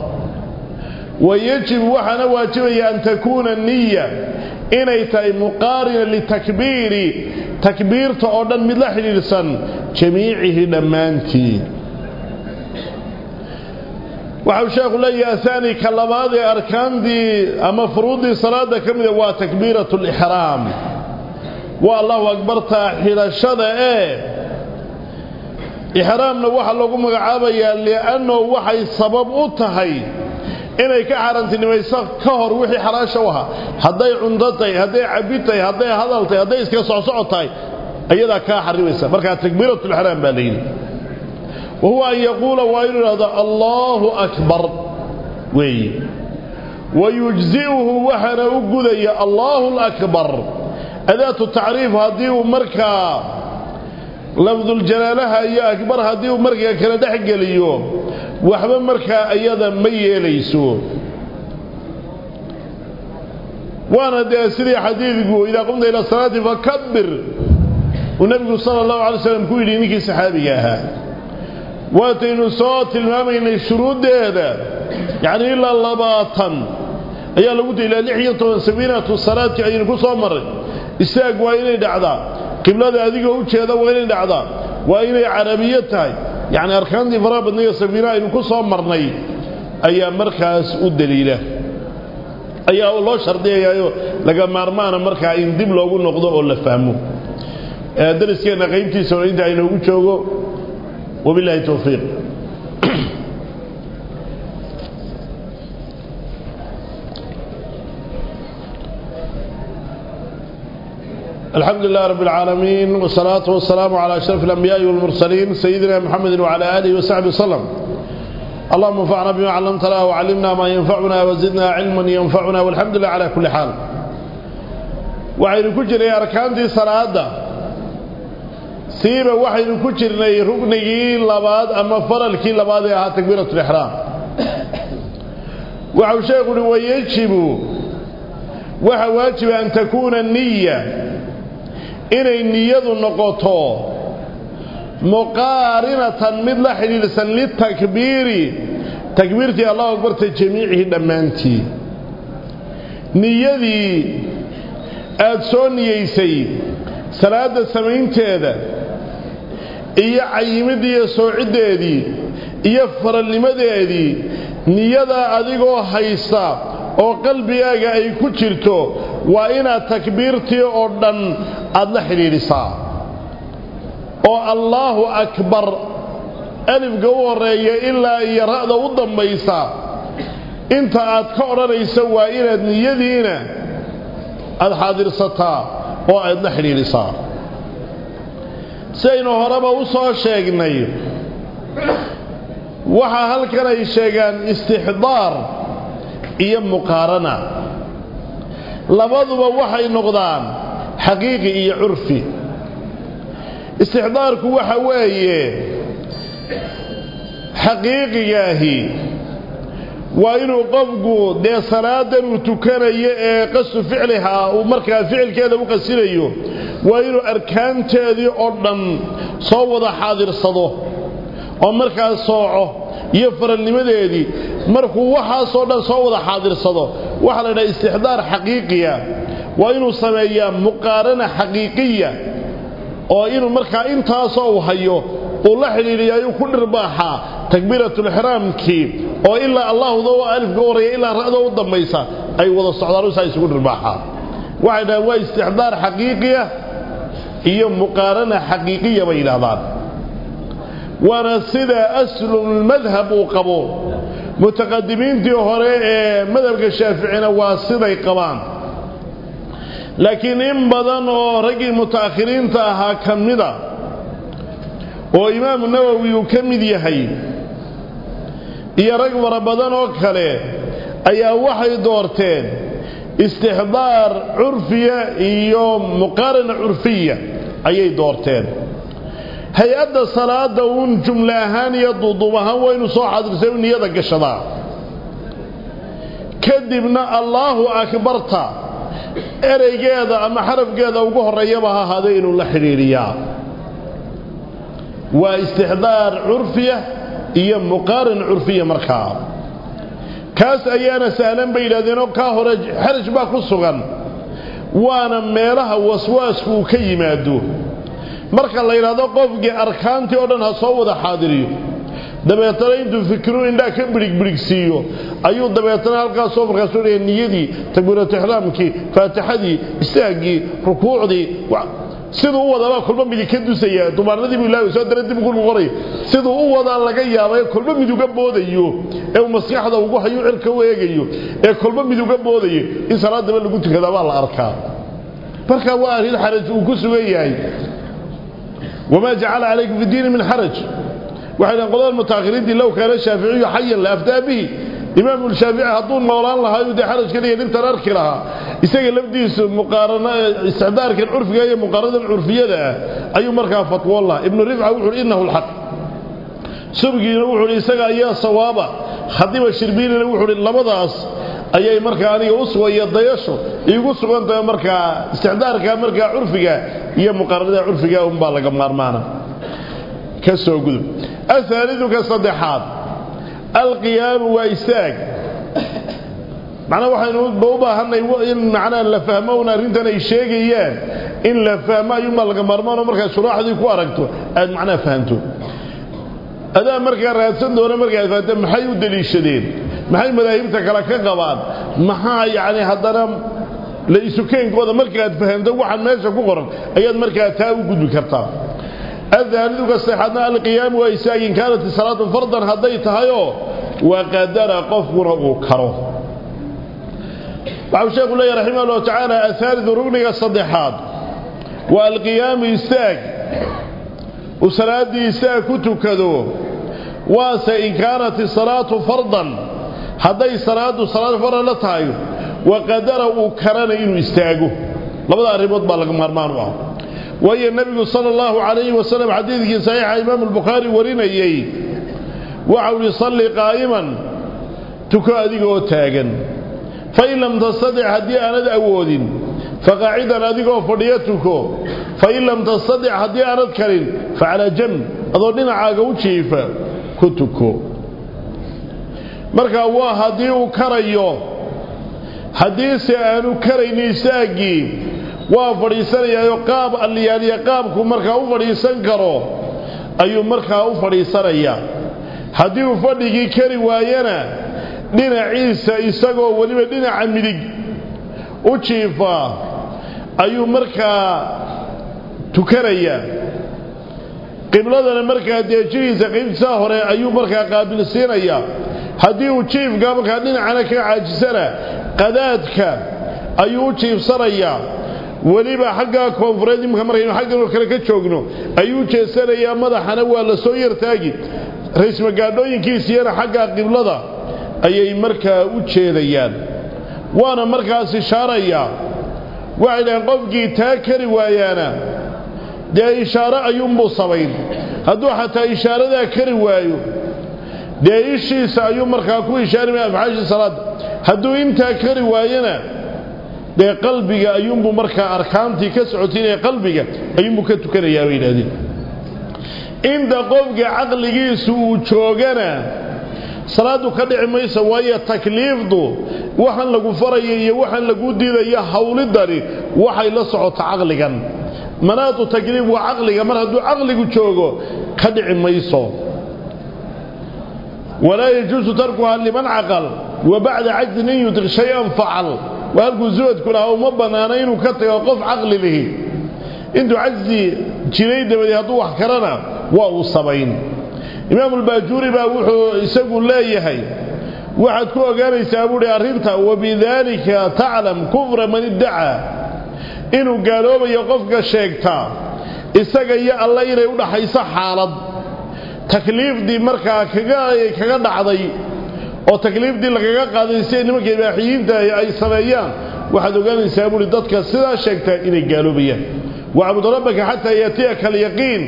ويجب وحنا واجب أن تكون النية. إنه مقارنة لتكبيري. تكبير تعودا من لحل لسان furuuddii salaada ka mida waa takbiiratu lixraam waa allahu akbartaa xidhashada ee ixraamna waxaa loogu magacaabayaa li'annahu waxay sabab u tahay inay ka xaaraantinimayso ka hor wixii xalaasha u ahaa hadday cunto tahay hadday cabi tahay hadday hadal tahay hadday iska socsocod tahay أيضا كان حرميسا مركا تكبيرة الحرام بالين وهو أن يقول وإن هذا الله أكبر. وي. ويجزئه وحنا وقذي الله الأكبر. أداة التعريف هذه مركا لفظ الجلالة هي أكبر هذه مركا كان دحق اليوم وحبا مركا أيضا مي ليسو. وأنا دي أسري حديثك إذا قمت إلى الصلاة فكبر. Saxaabiga ahaa waataynu soo tilmaamaynay shuruuddeeda yacni ilaa labaatan ayaa lagu da ilaa lix iyo toban sabiinatu salaadkii aynu ku soo marray istaag waa inay dhacdaa qiblada adigoo u jeeda waa inay dhacdaa waa inay carabiyo tahay yacni arkaantii faraha badnaiyo sabiina aynu ku soo marnay ayaa markaas u daliila ayaa loo shardiyayaayo laga maarmaana markaa in dib loogu noqdo oo la fahmo dariskeenna qaybtiisa hore inta aynoogu joogo wabilaahi towfiiq الحمد لله رب العالمين والصلاة والسلام على أشرف الأنبياء والمرسلين سيدنا محمد وعلى آله وصحبه وسلم. اللهم انفعنا بما علمتنا وعلمنا ما ينفعنا وزدنا علما ينفعنا والحمد لله على كل حال. وعين كجري أركانتي صلاة سيبا وحين كجرني ركني لباد أما فرلكي لباد يا تكبيرة الإحرام وعو شيخ ويجب وحواجب أن تكون النية niyadu noqoto muqaarinatan mid la xidhiidhsan litakbiiri takbiirtii allahu akbarta jamiicihi dhammaantii niyadii aada soo niyeysay salaadda samaynteeda iyo cayimidii iyo soociddeedii iyo faralnimadeedii niyadaa adigoo haysta oo qalbigaaga ay ku jirto waa inaad takbiirtii oo dhan aada la xidhiidhisaa. oo allaahu akbar alifka u horreeya ilaa iyo ra'da u dambaysa inta aad ka odhanaysa waa inaad niyadiina aada xaadirsataa oo aad la xidhiidhisaa سينو هربا وصو شيغني وحا هلكن اي شيغان استحضار اي مقارنة. لبدوا وحي نقدان حقيقي اي عرفي. استحضارك وحا ويه حقيقي ياهي. Waa inuu qofku dee salaadan uu tukanayo ee qasu ficlihaa uu markaa ficilkeeda u qasinayo waa inuu arkaanteedii oo dhan soo wada xaadirsado oo markaas sooco iyo faralnimadeedii markuu waxaasoo dhan soo wada xaadirsado. Waxaa la dhaha istixdaar xaqiiqiya waa inuu sameeyaa muqaarana xaqiiqiya oo inuu markaa intaasoo uu hayo uu la xidhiidhiya ayuu ku dhirbaaxaa تكبيرة الحرام كي وإلا الله ذو ألف قوري إلا رأذو الضميسة أي وضع الصحضار وسايس قد رباحا وعدا هو استحضار حقيقية هي مقارنة حقيقية بين هذا ورسد أسل المذهب وقبول متقدمين دي هوري مذهب الشافعين واسد قبان لكن إن بدن رجل متأخرين تأها كمدة وإمام النووي كمدية هاي iyo rag fara badan oo kale ayaa waxay doorteen istixdaar curfiya iyo muqaarana curfiya ayay doorteen hay-adda salaada uun jumle ahaan iyo duuduub ahaan waa inuu soo xadirsay niyada gashadaa kadibna allaahu akbarta ereygeeda ama xarafkeeda ugu horreeyaba ha ahaadee inuu la xidhiidhiyaa waa istixdaar curfiya iyo muqaarin curfiya markaa kaas ayaana sahlan bay yidhahdeenoo kaa hore xaraj baa ku sugan waana meelaha waswaasku uu ka yimaado marka la yidhaahdo qofkii arkaantii oo dhan ha soo wada xaadiriyo dabeetana intuu fikiru indhaa ka bidhigbidigsiiyo ayuu dabeetana halkaasoo markaasuu dhaya niyadii takbiiratixraamkii faatixadii istaaggii rukuucdii siduu u wadabaa kolba midi ka dusaya dumaarnadii buu ilaahay soo dara dib ugu noqonaya siduu u wadaa laga yaabay kolba mid uga boodayo ee uu maskaxda ugu hayo cirka u eegayo ee kolba mid uga boodayo in salaadaba lagu tukadaa baa la arkaa marka waa arrin xaraj uu ku sugan yahay wamaa jacala calaykum fi diini min xaraj waxay dhahan qolada mutaakhiriintii low kaana shaaficiyu xayan la aftaa bihi imaamu shaafici hadduu noolaan lahaa uu dee xarajkan iyo dhibtan arki lahaa isaga lafdiisu muqaarana isticdaarkan curfiga iyo muqaaradan curfiyada ah ayuu markaa fatwoon lahaa ibnu rifca wuxuu hi innahu alxaq subgiina wuxuu isaga ayaa sawaaba khadiba shirbiinina wuxuu hi labadaas ayay markaa aniga u sugaya dayasho iigu sugan tahay markaa isticdaarka markaa curfiga iyo muqaaranada curfiga unbaa laga maarmaana ka soo gudub ahaalidu ka saddexaad alqiyaamu waa istaag u baahanay in macnaha la fahmo un arrintan ay sheegayaan in la fahmo ayuunbaa laga maarmaanoo markaad shuraaxdii ku aragto aada macnaha fahanto adaa markaa raadsan doona markaad fahanto maxay u deliishadeen maxay madaahibta kale ka qabaan maxaa yacni haddana la isukeenkooda markaad fahamto waxaan meesha ku qoran ayaad markaa taa u gudbi kartaa الثالث كالصحة القيام وإساق إن كانت الصلاة فرضا هديت هيو وقدر قفنا وكره بعض الشيخ الله رحمه الله تعالى الثالث ركن الصدحات والقيام إساق وصلاة إساق كتكذو واسا إن كانت الصلاة فرضا هدي صلاة صلاة فرضا لتهيو وقدر وكرنا إنه إستاقه لبدا الربط بالك مرمان وعه وهي النبي صلى الله عليه وسلم حديث صحيح إمام البخاري ورينيي وعول يصلي قائما تستطع هدي fain lam tastadic haddii aanad awoodin faqaacidan adigoo fadhiyo tuko fain lam tastadic haddii aanad karin facalaa janb adoo dhinacaaga u jiifa ku tuko markaa waa haddii uu karayo haddiise aanu karaynin saaggii waa fadhiisanayaayo qaab alliyaaliya qaabku markaa u fadhiisan karo ayuu markaa u fadhiisanayaa haddii uu fadhigii kari waayana dhinaciisa isagoo weliba dhinaca midig u jiifaa ayuu markaa tukanayaa qibladana markaa dee jiriisa qaybtisaa hore ayuu markaa qaabilsiinayaa haddii uu jiifka markaa dhinacana ka caajisana qadaadka ayuu u jiifsanayaa weliba xaggaa koonfureed imika markaynu xaggan oo kale ka joogno ayuu jeesanayaa madaxana waa la soo yartaagi raysmagaadhooyinkiisiyana xaggaa qiblada ayay markaa u jeedayaan. Waana markaas ishaarayaa waxay dhaheen qofkii taa kari waayaana. Dee ishaaro ayuunbuu samayn hadduu xataa ishaaradaa kari waayo. Dee ishiisa ayuu markaa ku ishaarimaya afxaashi salaadda hadduu intaa kari waayana dee qalbiga ayuunbuu markaa arkaantii ka socotaynaya qalbiga ayuunbuu ka tukanayaa bay yidhahdeen inta qofka caqligiisu uu joogana salaadu ka dhici mayso waayo takliifdu waxaan lagu faraya iyo waxaan lagu diidaya hawlidani waxay la socota caqligan manaadu takliif waa caqliga mar hadduu caqligu joogo ka dhici mayso walaa yajuusu tarkuhaa liman caqal wa bacda cajzin in yudiq shay-an facal waa halkuu zuwadku lahaa uma bannaana inuu ka tago qof caqli lihi intuu cajzi jiray dabadeed hadduu wax karana waa uu samayn imaamu albaajuuri baa wuxuu isagu leeyahay waxaad ku ogaanaysaa buuhi arrinta wabidaalika taclam kufra man iddacaa inuu gaaloobayo qofka sheegtaa isaga iyo alla inay u dhaxayso xaalad takliifdii markaa kaga dhacday oo takliifdii lagaga qaaday si nimanka ibaaxiyiinta ay sameeyaan waxaad ogaanaysaa buuhi dadka sidaa sheegtaa inay gaaloobayaan wacbud rabbaka xataa yaatiyaka alyaqiin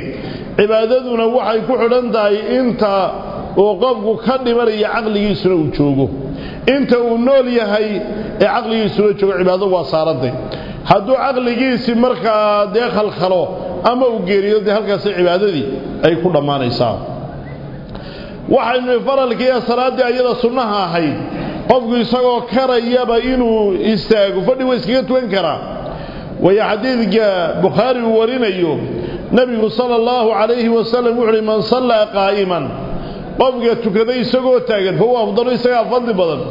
cibaadaduna waxay ku xidhan tahay inta uu qofku ka dhimanaya caqligiisuna uu joogo. Inta uu nool yahay ee caqligiisuna joogo cibaadadu waa saarantay hadduu caqligiisii markaa dee khalkhalo ama uu geeriyo dee halkaasi cibaadadii ay ku dhammaanaysaa. Waxaynu faralkii iyo salaaddii ayada sunnaha ahayd qofku isagoo karayaba inuu istaago fadhi waa iskaga tukan karaa. Waya xadiidka bukhaari uu warinayo wuxu uhi man sallaa qaa'iman qofka tukaday isagoo taagan fa huwa afdalu isagaa fadli badan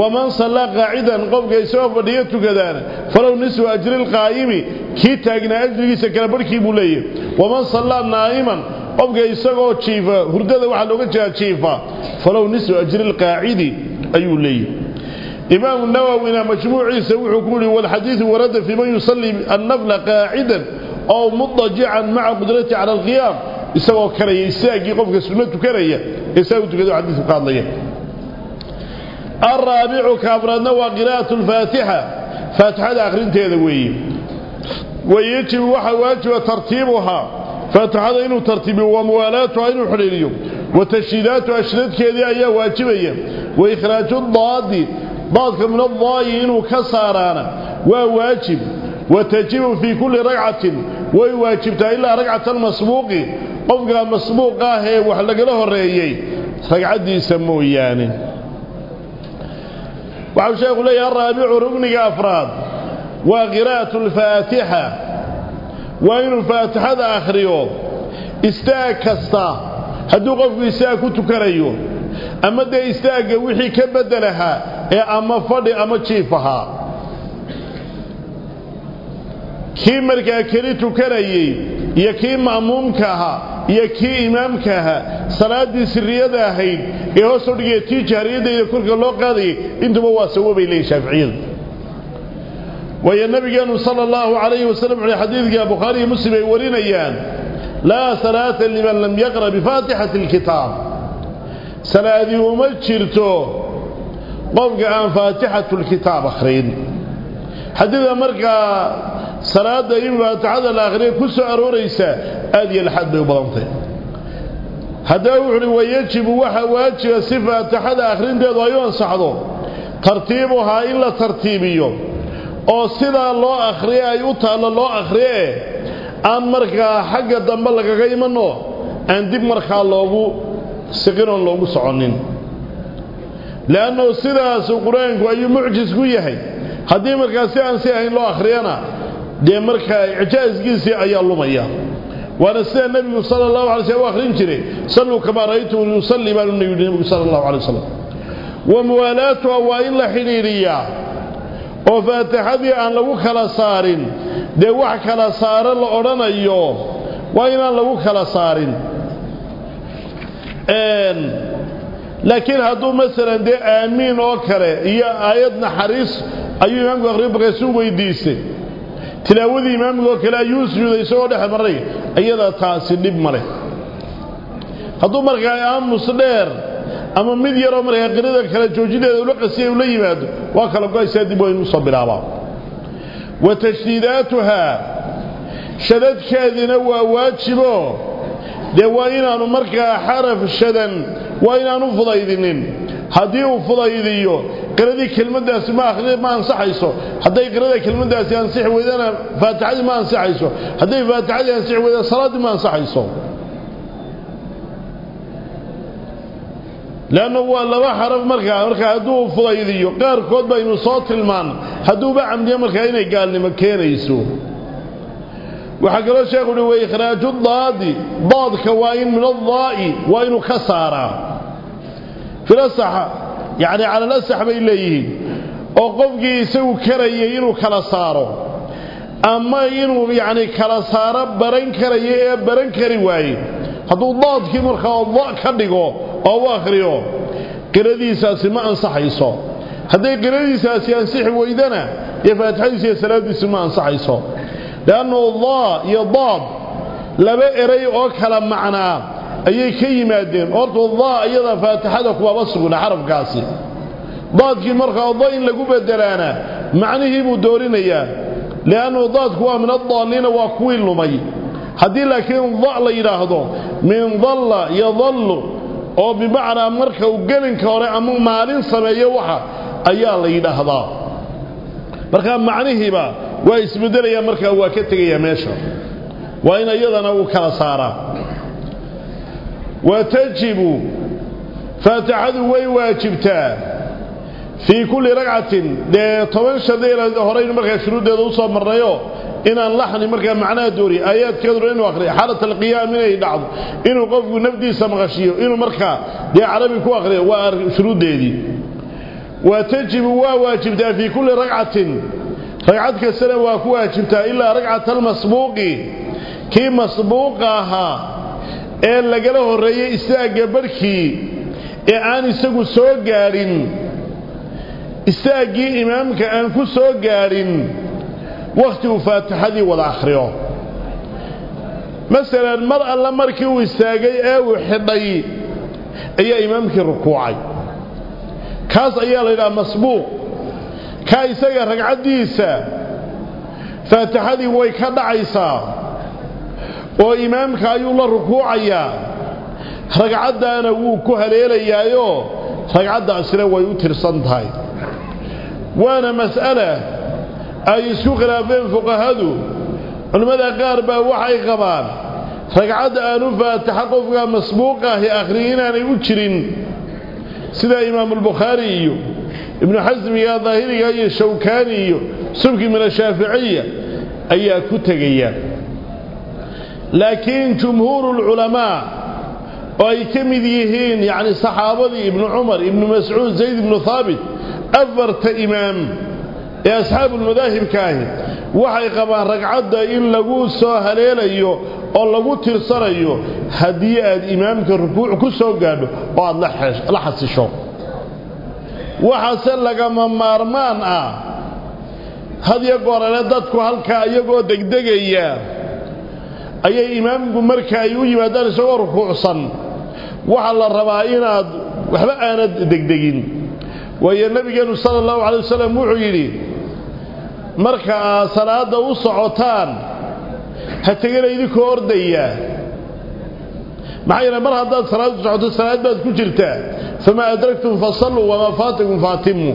waman sallaa qaacidan qofka isagoo fadhiyo tukadaana falow nisfu ajri lqaa'imi kii taagnaa ajrigiisa kala barhkii buu leeyahy waman sallaa naa'iman qofka isagoo jiifa hurdada waxaa looga jeedaa jiifa falow nisfu ajri lqaacidi ayuu leeyahy imaamu nawowina majmuuciisa wuxuu ku yihi walxadiidu warada fii man yusalli annafla qaacidan أو مضجعا مع قدرته على الغيام يسوى كريا يساقي قفك السنة كريه. يساوي تكذو حديث قاضية. الرابع كابرنا وقراءة الفاتحة. فاتحة آخرين تيذوي ويجب وحواجب وترتيبها فاتحة إنه ترتيب وموالاتها إنه حريري وتشريدات وأشريد كذي أيها واجبية وإخراج الضاد. ضادك من الضايين إنه وواجب. وتجب في كل رقعة. Way waajibtaa ilaa ragcata almasbuuqi qofka masbuuqa ah ee wax lagala horeeyey ragcaddiisa mooyaane waxau sheekhu leeyahay araabicu rugniga afraad waa qiraa'atu alfaatixa waa inuu faatixada akhriyo istaag kasta hadduu qofku istaag ku tukanayo ama dee istaagga wixii ka beddelahaa ee ama fadhi ama jiif ahaa keli tukanayey iyo kii ma'muumka ahaa iyo kii imaamka ahaa salaaddii sirriyada ahayd ee hoos u dhigaya tii jahriyadayda korka loo qaadayay intuba waa sawo bay leeyihin shaaficiyadu waayo nabigeennu sala allahu calayhi wasallam wuxuuhi xadiidka bukhaari iyo muslim ay warinayaan laa salaata liman lam yaqra bifaatixati alkitaab salaadii uma jirto qofka aan faatixatu lkitaab akhrin xadiida markaa salaadda in faatixada la akhriya ku soo arooraysa aad iyo laxaad bay u badantay haddaba wuxuuhi wayajibu waxaa waajiba si faatixada akhrinteedu ay u ansaxdo tartiibuhaa in la tartiibiyo oo sidaa loo akhriye ay u taallo loo akhriye aan markaa xagga dambe lagaga imanno aan dib markaa loogu siqinoon loogu soconnin. Le'annahu sidaasu qur'aanku ayuu mucjis ku yahay. Haddii markaa si aan si ahayn loo akhriyana dee markaa icjaaskiisii ayaa lumaya. Waana sida nebigu sala allahu alay slm u akhrin jiray salluu kamaa ra'aytum yusalli baanu yidhi nebigu sala allahu alay wasalam wa muwaalaatuha waa in la xidhiidhiyaa oo faatixadii aan lagu kala saarin. Dee wax kala saaro la odhanayo waa inaan lagu kala saarin. Laakiin hadduu masalan dee aamiin oo kale iyo aayad naxariis ayuu تلاوذي إمام قال كلا يوسف يسوى ده مري أيضا تاسيب مري هذا مر جاء أم مصدر أما مدي يا رامري أقرب كلا جوجيدا دلوق سيف لي ماد وأكل قاي سيد بوين صبر على وتشديداتها شدد شاذنا وواتشبو دوائنا نمركا حرف شدن وإنا نفضي ذنن هديو فضي ذيو qiradii kelmaddaasi ma akhri ma ansaxayso hadday qirada kelmaddaasi ansixi weydana faatixadii ma ansaxayso hadday faatixadii ansixi weydana salaaddii ma ansaxayso waa laba xaraf markaa markaa hadduu fudaydiyo qaarkood baynu soo tilmaan hadduuba camdiyo markaa inay gaalnimo keenayso waxaa kaloo sheekhu uhi wa ikhraaju daadi daadka waa in min adaa'i waa inuu ka saaraa filasaxa yacni calalasax bay leeyihiin oo qofkii isagu karayay inuu kala saaro ama inuu yacni kala saaro baran karaya ee baran kari waaye. Hadduu daadkii markaa da ka dhigo oo u akhriyo qiradiisaasi ma ansaxayso. Hadday qiradiisaasi ansixi weydana iyo faatixadiisi iyo salaaddiisi ma ansaxayso. Leannu daa iyo daad laba eray oo kala macnaa ayay ka yimaadeen horta daa iyada faatixada kuwaba sugna xarafkaasi daadkii markaa da in lagu bedelaana macnihii buu doorinayaa liannu daadku waa min adaalliina waa kuwii lumay haddii laakiin da la yidhaahdo min dalla yadallu oo bimacnaa marka uu gelinka hore ama maalin sameeyo waxa ayaa la yidhaahdaa markaa macnihiiba waa isbeddelaya markaa waa ka tegaya meesha waa in iyadana uu kala saaraa وتجب فاتحد وي واجبتا في كل ركعة ده طبعاً هرين مركا شروط ده وصاب من ريو إن اللحن مركا معنى دوري. آيات كذرين وآخرين حالة القيام من أي دعض إنه قف نبدي سمغشيه إنه مركا ده عربي كواخرين وشروط ده دي. وتجب وواجبتا في كل رقعة. رقعتك السنة وواجبتا إلا ركعة المسبوقي. كي مسبوقها. Ee lagala horreeyey istaagga barhkii ee aan isagu soo gaadhin istaaggii imaamka aan ku soo gaadhin wakhti uu faatixadii wada akhriyo. Masalan mar alla markii uu istaagay ee uu xidhay ayaa imaamkii rukuucay. Kaas ayaa la yidhaha masbuuq. Kaa isaga ragcaddiisa faatixadii way ka dhacaysaa oo imaamka ayuu la rukuucayaa ragcaddaana wuu ku haleelayaayoo ragcaddaasina way u tirsan tahay waana mas'ala ay isku khilaafeen fuqahadu culimmada qaar baa waxay qabaan ragcadda aanu faataxa qofka masbuuqa ahi akhriya inaanay u jirin sida imaamulbukhaari iyo ibnu xasmiga daahiriga iyo shawkaani iyo subki min ashaaficiya ayaa ku tegaya laakiin jumhuurulculamaa oo ay ka mid yihiin yacni saxaabadii ibnu cumar ibnu mascuud zayd ibnu haabit afarta imaam ee asxaabulmadaahibka ahi waxay qabaan ragcadda in lagu soo haleelayo oo lagu tirsanayo haddii aad imaamka rukuuc ku soo gaadho oo aad la xasisho waxaase lagama maarmaan ah hadyo gorale dadku halkaa iyagoo degdegaya أي إمام مركا يجب أن يكون ركوصا وعلى الربائين وحل أنا دقدقين وهي النبي صلى الله عليه وسلم معيري مركا صلاة وصعوتان حتى يقول إذنك أردية معينا مرها دات صلاة وصعوتان صلاة بات كجلتا فما أدركتم فصلوا وما فاتكم فاتموا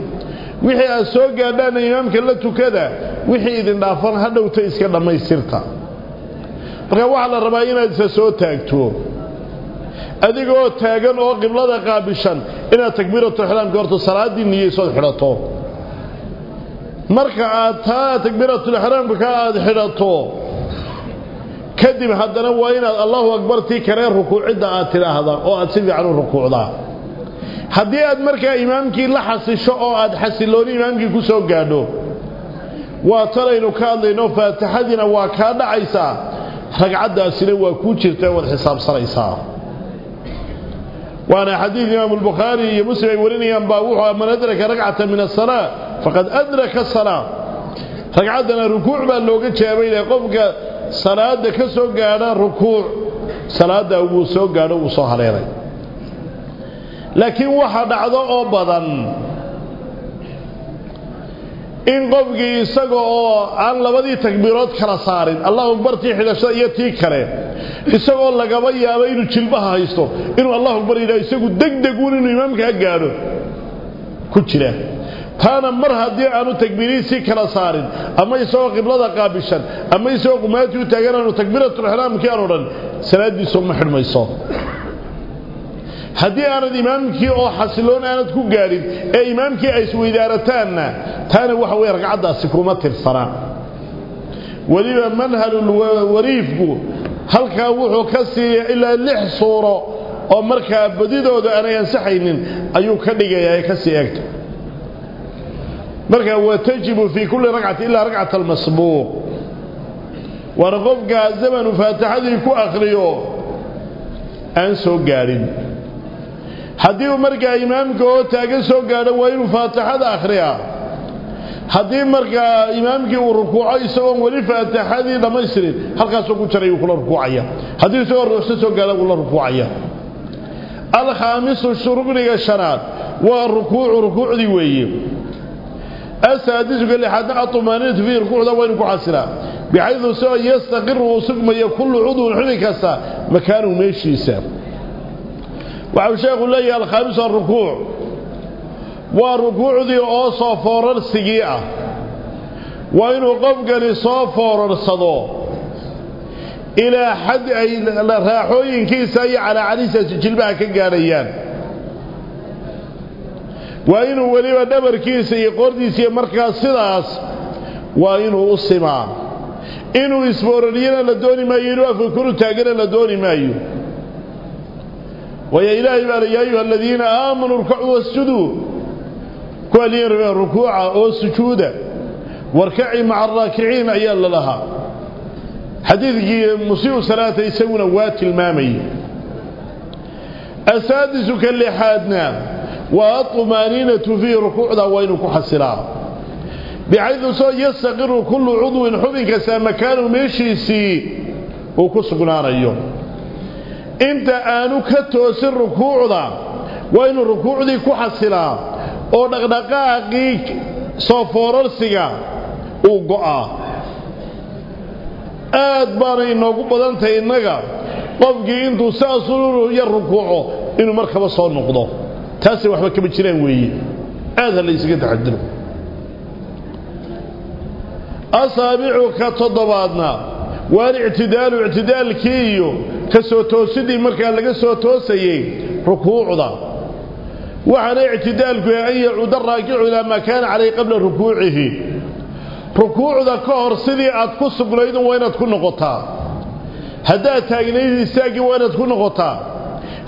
وحي أسوق أدان إمامك اللتو كذا وحي إذن دافر هدو تيس كذا ما يسيرتا marka waxaa la rabaa inaad isa soo taagto adigoo taagan oo qiblada qaabishan inaad takbiiratu ixraamka horto salaaddii niyeysood xidhato marka aad taa takbiiratulixraamka aad xidhato kadib haddana waa inaad allahu akbar tii karee rukuucidda aad tidhaahdaa oo aad si fiican u rukuucdaa haddii aad markaa imaamkii la xasisho oo aad xasilooni imaamkii ku soo gaadho waa talaynu ka hadlayno faatixadiina waa kaa dhacaysaa ragcadaasina waa ku jirtaa wad xisaab saraysa وأنا حديث امام البخاري يمسلم يوريني ان باو هو من ادرك ركعه من الصلاه فقد ادرك الصلاه فقعدنا ركوع با لوغه جيبين قفكا صلاه ده كسو غاده ركوع صلاه ده وو سو غاده وو سو حليله لكن وحا دعده أو بدن in qofkii isaga oo aan labadii takbiirood kala saarin allahu akbar tii xidhashada iyo tii kale isagoo lagaba yaabo inuu jilbaha haysto inuu allahu akbar yidhaho isagu degdeguun inuu imaamkaa gaadho ku jira taana mar haddii aanu takbiirihiisii kala saarin ama isagoo qiblada qaabishan ama isagoo qumaatii u taagan aanu takbiiratulixraamkii aan odhan salaaddiisu ma xidhmayso haddii aanad imaamkii oo xasiloon aanad ku gaadhin ee imaamkii ay isweydaarataanna taana waxa weye ragcaddaasi kuma tirsana weliba manhalulwariifku halkaa wuxuu ka siiya ilaa lix suuro oo markaa badidooda aanay ansaxaynin ayuu ka dhigayaa ee ka sii eegta marka watajibu fii kulli ragcati ilaa ragcata almasbuuq waana qofkaa zamanu faatixadii ku akhriyo aan soo gaadhin haddii uu markaa imaamka oo taagan soo gaadho waa inuu faatixada akhriyaa haddii markaa imaamkii uu rukuuco isagoon weli faatixadii dhammaystirin halkaasuu ku jaray uu kula rukuucaya haddii isagoo ruuxsa soo gaadho wuu la rukuucaya alkhaamisu rukniga shanaad waa rukuucu rukuucdii weeye asaadisuka lixaadna aطumaaniinatu fiihi rukuucda waa inu ku xasilaa bixaydu soo yastaqiru uu sugmayo kullu cudwin xubin kasta makaanu meeshiisa waxau sheekhu leeyahay alkhaamisu arukuuc waa rukuucdii oo soo foorarsigii ah waa inuu qofkani soo foorarsado ilaa xad ay raaxooyinkiisa iyo calaacalihiisaasi jilbaha ka gaadhayaan waa inuu weliba dhabarkiisa iyo qoordiisa iyo markaas sidaas waa inuu u simaa inuu isfoorariyana la dooni maayo inuu afka koru taagana la dooni maayo ويا إلهي بارئ أيها الذين آمنوا اركعوا واسجدوا. كوالين ربيع أو والسجود واركعي مع الراكعين أيال لها. حديث مصير صلاة يسون وات المامي. السادس كاللحادنا وأطمانينة في ركوع دوين كحسلا بعيد سوى يستقر كل عضو حبك سامكان ميشي سي. وكسقنا ريوم inta aanu ka toosin rukuucda waa inuu rukuucdii ku xasilaa oo dhaqdhaqaaqii soo foorarsiga uu go'aa. Aad baana inoogu badan tahay innaga qofkii intuu saasuu yar rukuuco inuu markaba soo noqdo. Taasi waxba kama jiraan weeye. Aad ha la ysaga taxadiro. Asaabicu ka toddobaadna waa alictidaalu ictidaalkii iyo ka soo toosidii markaa laga soo toosayey rukuucda waxaana ictidaalku an yacuuda raakicu ilaa maa kaana calayh qabla rukuucihi rukuucda ka hor sidii aad ku sugnaydun waa inaad ku noqotaa haddaad taagnayd istaaggii waa inaad ku noqotaa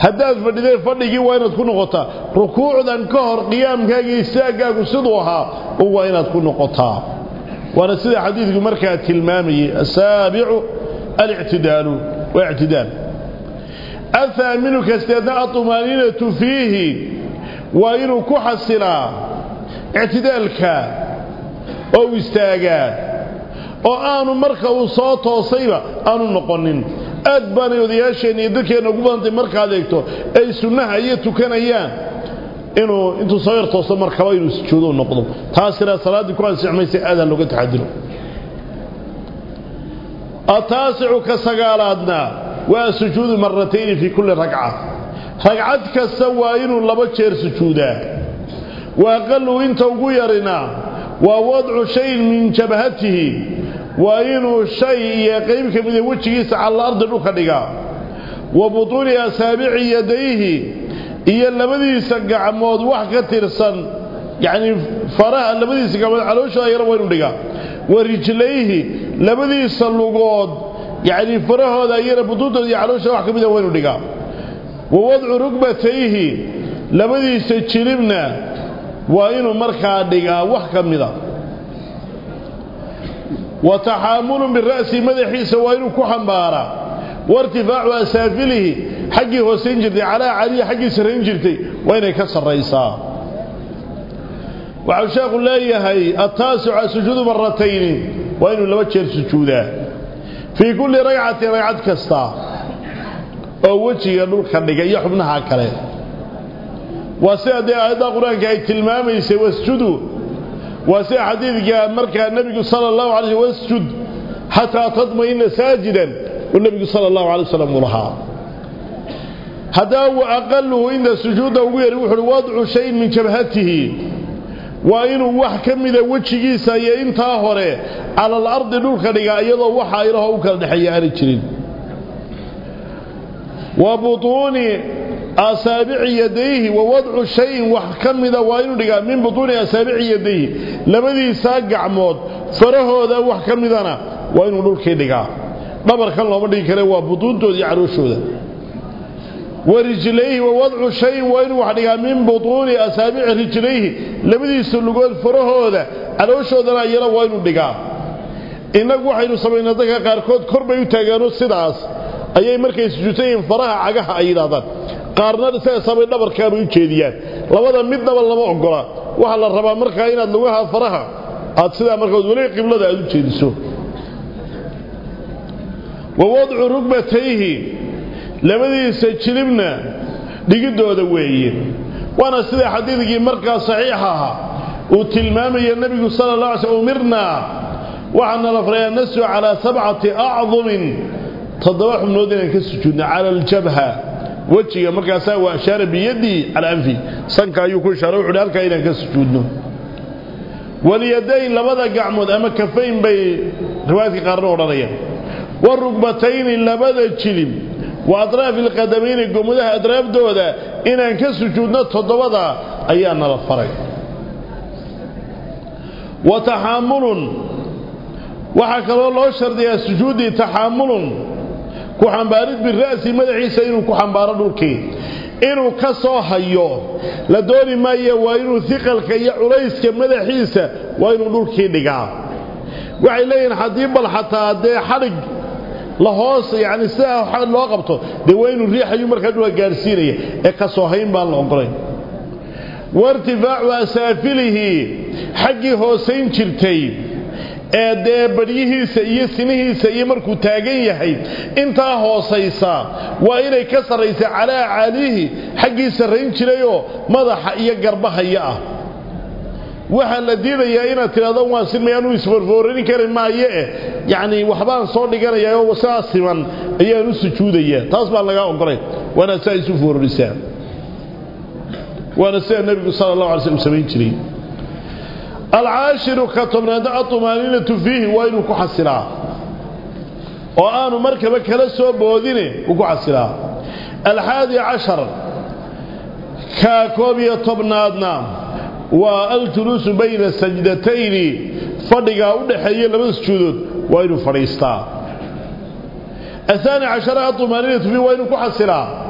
haddaad fadhiday fadhigii waa inaad ku noqotaa rukuucdan وأنا سيدي حديثك مركة المامي السابع الاعتدال واعتدال. الثامن كاستيادة الطمأنينة فيه وانو كحصنا اعتدالك. أو استاقا أو انو مركة وصوت وصيبة. انو نقنن ادباني وذياشي ان يدكي نقبان دي مركة ديكتو اي سنها إيه تكن inuu intuu soo yar tooso markaba inuu sujuudo noqdo taasina salaaddii ku ansixmaysa aadaan looga taxadiro ataasicu ka sagaalaadna waa sujuudu maratayni fii kulli ragca ragcad kasta waa inuu laba jeer sujuudaa wa aqalu inta ugu yarina waa wadcu shayin min jabhatihi waa inuu shay iyo qayb ka mida wejigiisa cala ardi dhulka dhigaa wa butuuni asaabici yadayhi iyo labadiisa gacmood wax ka tirsan yacnii faraha labadiisa gacmood calooshooda yara waa inuu dhigaa wa rijlayhi labadiisa lugood yacnii farahooda iyana butuuntooda iyo calooshooda wax ka mida waa inuu dhigaa wa wadcu rugbatayhi labadiisa jilibna waa inuu markaa dhigaa wax ka mida wa taxaamulun bira'si madaxiisa waa inuu ku xambaaraa wairtifaacu asaafilihi حقي هو سنجرتي على علي حقي سرنجرتي وين يكسر رئيسا؟ وعشاق الله يهي التاسع سجود مرتين. وين الوجه السجودة في كل ريعة ريعة كستا. أوتي يلول خندق يحبنها كره وسيادة أيضا قرآن كي تلمامي سيوسجدو وسي حديث جاء مركة النبي صلى الله عليه وسلم وسجد. حتى تضمئن ساجدا. والنبي صلى الله عليه وسلم مرحب haddaa wa aqaluhu inta sujuudda ugu yari wuxuuhi wadcu shayin min jabhatihi. Waa inuu wax ka mida wejigiisa iyo intaa hore cala alardi dhulka dhigaa iyadoo waxa ilaho u kala dhexeeya aanay jirin. Wa butuuni asaabici yadayhi wa wadcu shayin wax ka mida waa inuu dhigaa min butuuni asaabici yadayhi labadiisaa gacmood farahooda wax ka midana waa inuu dhulkii dhigaa. Dhabarkan looma dhigi waa butuuntooda iyo inuu wax dhigaa min butuuni asaabici rijlayhi labadiisa lugood farahooda calooshoodana iyana waa inuu dhigaa innagu waxaynu samaynaa dadka qaarkood kor bay u taagaano sidaas ayay markay sujuudsan yihiin faraha cagaha ay yidhaahdaan qaarna isagasabay dhabarkaabay u jeediyaan labada midnaba lama ogola waxaa la rabaa markaa inaad lugaha faraha aad sidaa markaod weli qiblada aad u jeediso wa wadcu rugbatayhi labadiisa jilibna dhigidooda weeye waana sida xadiidkii markaa saxiix ahaa uu tilmaamaya nebigu sala la alay sl umirnaa waxaana la faray an nasju calaa sabcati acdumin toddoba xubnood inaan ka sujuudno cala aljabha wejiga markaasaa waa ashaara biyadii cala anfi sanka ayuu ku ishaaray wuxuuhi halkaa inaan ka sujuudno walyadayn labada gacmood ama kafayn bay riwaayadka qaarna odhanayaan warugbatayni labada jilib toddobada ayaa nala faray wa taxaamulun waxaa kaloo loo shardiyaa sujuuddii taxaamulun ku xambaarid bira'si madaxiisa inuu ku xambaaro dhulkii inuu ka soo hayo la dooni maayo waa inuu hiqalka iyo culayska madaxiisa waa inuu dhulkii dhigaa waxay leeyihiin haddii bal xataa dee xadhig la hoos yacni sidaa loo qabto dee waa inuu riixayuu markaa dhulka gaadhsiinaya ee ka soo hayn baan la ogolayn wairtifaacu asaafilihi xaggii hoosayn jirtay ee dee badhyihiisa iyo sinihiisa iyo markuu taagan yahay intaa hoosaysa waa inay ka sarraysa calaa caalihi xaggii sarrayn jirayoo madaxa iyo garbahaya ah waxaa la diidayaa inaad tidhahdo waan sinmayaanu isforfooranin kari maayo eh yacnii waxbaan soo dhiganayaa oo saa siman ayaan u sujuudayaa taas baan lagaa ogolayn waanaad saa isu foororisaa waana sida nebigu sala allahu alay slm samayn jiray alcaashiru ka tobnaad aطumaaniinatu fiihi waa inuu ku xasilaa oo aanu markaba kala soo boodine uu ku xasilaa alxaadi cashar kaa koob iyo tobnaadna والجلوس بين السجدتين فضيقا ودحيه لما سجدت وين فريستا الثاني عشر اطمئنة في وين كحسرا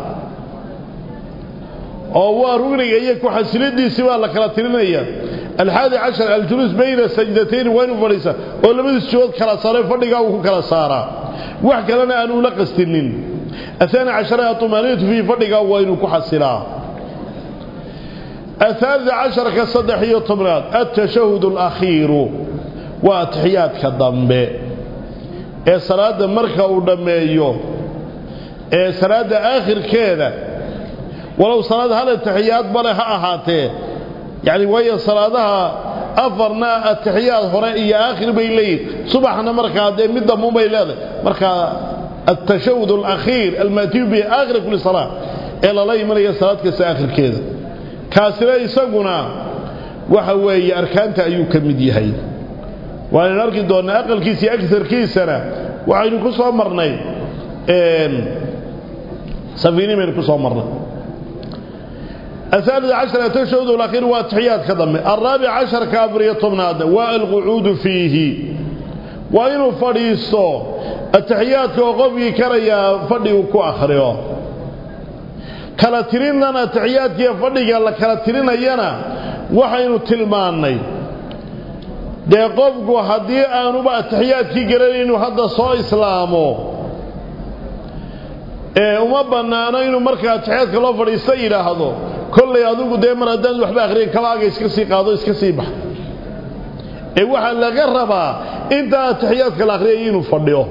هو اي إيه كحسرين دي سوى لك الحادي عشر الجلوس بين السجدتين وين فريستا ولما سجدت كلا صارا فضيقا وكلا صارا وحكا لنا انو لقستنين الثاني عشر اطمئنة في فضيقا وين كحسرا الثالث عشر كصدحي وطمرات التشهد الأخير واتحيات كالضمب اصراد إيه مركة ودمية. إيه اصراد آخر كذا ولو صراد هل التحيات بلها أحاته يعني وهي صرادها أفرنا التحيات هرائية آخر بيليه سبحان مركة هذه مدة مميلة مركة التشهد الأخير المتيوب بي آخر كل صلاة. إلا لي من هي صرادك سآخر كذا kaasina isaguna waxa weeye arkaanta ayuu ka mid yahay waanaynu arki doonnaa aqalkiisa iyo agarkiisana waxaynu ku soo marnay safiiniin baynu ku soo marnay الثالث عشر تشهد الأخير واتحيات كذا الرابع عشر كابرية طبناد والقعود فيه وإنه فريستو التحيات وقفي كريا فدي كو أخريو kala tirinnana taxiyaadkiiyo fadhiga la kala tirinayana waxaynu tilmaannay dee qofku haddii aanuba ataxiyaadkii garanaynu hadda soo islaamo ee uma bannaano inuu markaa ataxiyaadka loo fadhiista yidhaahdo kollay adigu dee mar haddaan waxba akhriyan kabaaga iska sii qaado iska sii bax ee waxaa laga rabaa intaa ataxiyaadka la akhriyay inuu fadhiyo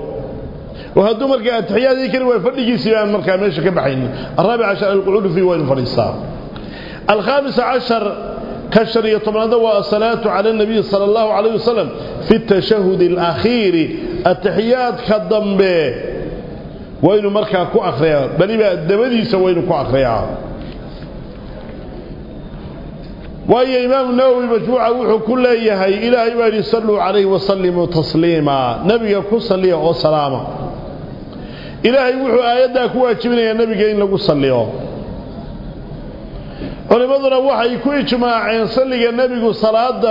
وهدو مركا التحيات يكري وفدي سيان مركا ماشي كبحين الرابع عشر القعود فيه وين فريسا الخامس عشر كشر يطمئن والصلاة على النبي صلى الله عليه وسلم في التشهد الأخير. التحيات خدم به. وين مركا كو أخريا. بل يبقى الدبدي سوين كو أخريا. وأي إمام النووي مجموعة وحو كل يهي إلهي وأن يصلوا عليه وسلموا تسليما. نبي كسلي وسلاما. Ilaahay wuxuu aayaddaa ku waajibinayaa nebiga in lagu salliyo culimmaduna waxay ku ijmaaceen salliga nebigu salaada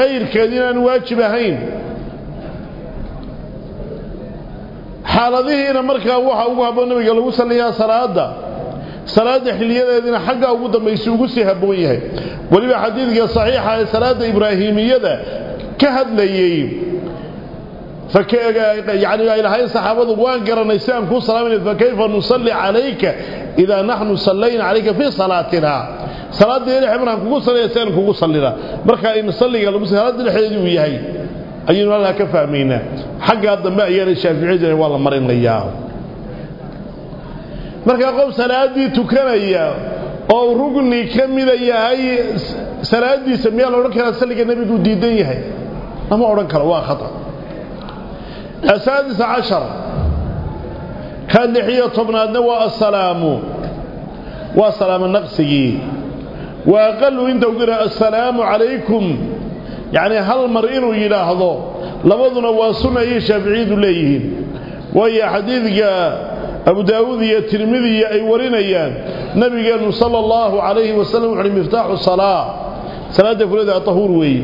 hayrkeed inaan waajib ahayn xaaladihiina markaa waxa ugu habboon nebiga lagu salliyaa salaada salaada xiliyadeediina xaggaa ugu dambaysa ugu sii habboon yahay weliba xadiidka saxiixa ee salaada ibraahimiyada ka hadlayey يعني إلهي صحابة وان قرنا إسلام كو سلامين فكيف نصلي عليك إذا نحن صلينا عليك في صلاتنا؟ صلاة دي حبنا كو صلي إسلام كو صلينا مركا إن نصلي قالوا بس صلاة دي حيدي وياهي أينا الله كفامينا حق هذا ما أيان الشافعي والله مرين مركا قوم صلاة دي تكنيا oo rugni kamida yahay salaadiisa la oran karaa saliga nabigu diidan yahay ama oran karo waa khata السادس عشر. كان لحية طبنادنا والسلام والسلام النقصي وأقل انت وقرأ السلام عليكم. يعني هل مرئين يلاحظوا لبضنا واسنا يشافعيد ليهن وهي حديث أبو داود الترمذي أي ورينيان نبي قال صلى الله عليه وسلم عن مفتاح الصلاة. صلاة فلدها طهور وي.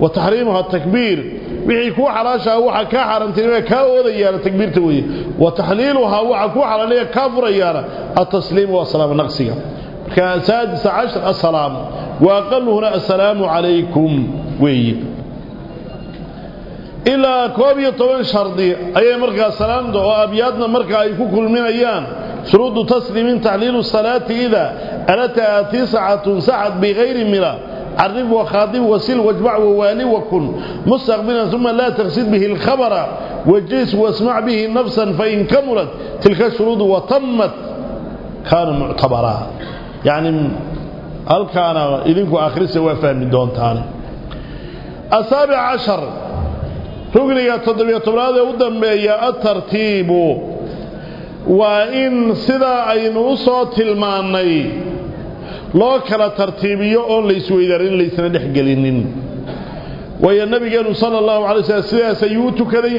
وتحريمها التكبير. Wixii ku xalaashaa waxa ka xarantinimay ka oodayaana takbiirta weeye wa tahliiluha waxa ku xalaalaya ka furayaana at-tasliim wa salaam naqsiga marka saadis 10 assalaam wa aqalluhuna assalamu alaykum weeye ila koob toban shardi ayay markaa salaamda oo abyaadna markaa ay ku kulminayaan shuruudu tasliimin tahliilu salaati ida alata tis'atun sa'ad bighayri mila عرف وخاطب وسل واجمع ووالي وكن. مستقبلا ثم لا تقصد به الخبر. وجلس واسمع به نفسا فإن كملت. تلك الشروط وتمت. كان معتبرا. يعني هل كان إذنكو آخر سوى فهم دون تاني؟ السابع عشر. رقلية تضبية تبراد ودن بيا الترتيب وإن سدا أين أصوت الماني. Loo kala tartiibiyo oon la isweydarin laysna dhexgelinin waayo nabigeenu sala allahu alay slam sidaas ayuu u tukaday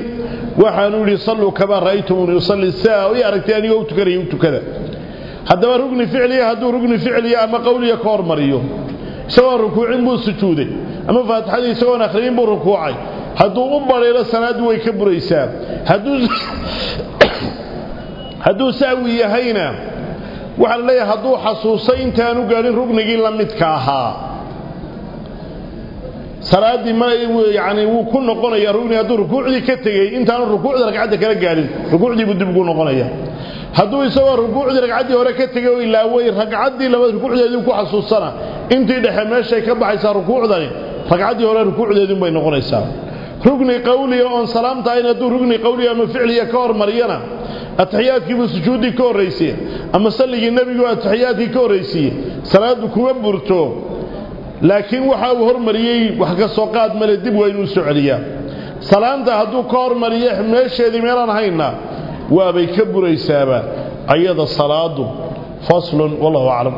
waxaanu yidhi salluu kamaa ra'aytumuni usalli saa i aragtay anigoo u tukanaya u tukada haddaba rugni ficliya hadduu rugni ficliya ama qowliya ka hormariyo isagoo rukuucin buu sujuuday ama faatixadii isagoon akhriyin buu rukuucay hadduu u badheelo salaaddu way ka buraysaa hadduu sahwi yahayna waxaa la leeyahay hadduu xasuustay intaanu gaadhin rugnigii la midka ahaa salaaddii ma yani wuu ku noqonayaa rugni hadduu rukuucdii ka tegey intaanu rukuucda ragcadda kala gaadhin rukuucdii buu dib ugu noqonaya hadduu isagoo rukuucdii ragcaddii hore ka tegey oo ilaaway ragcaddii labaad rukuucdeedii ku xasuustana intii dhexe meeshay ka baxaysaa rukuucdani ragcaddii hore rukuucdeedii bay noqonaysaa rugni qawliya oon salaamta ahayn hadduu rugni qawliya ama ficliya ka hormariyana atixiyaadkiibuu sujuuddii ka horraysiye ama salligii nebigu atixiyaadkii ka horraysiiye salaaddu kuma burto laakiin waxa uu hormariyey wax ka soo qaad male dib waa inuu soo celiyaa salaanta hadduu ka hormariyo meesheedii meelaan hayna waabay ka buraysaaba ayada salaadu faslun wallahu aclam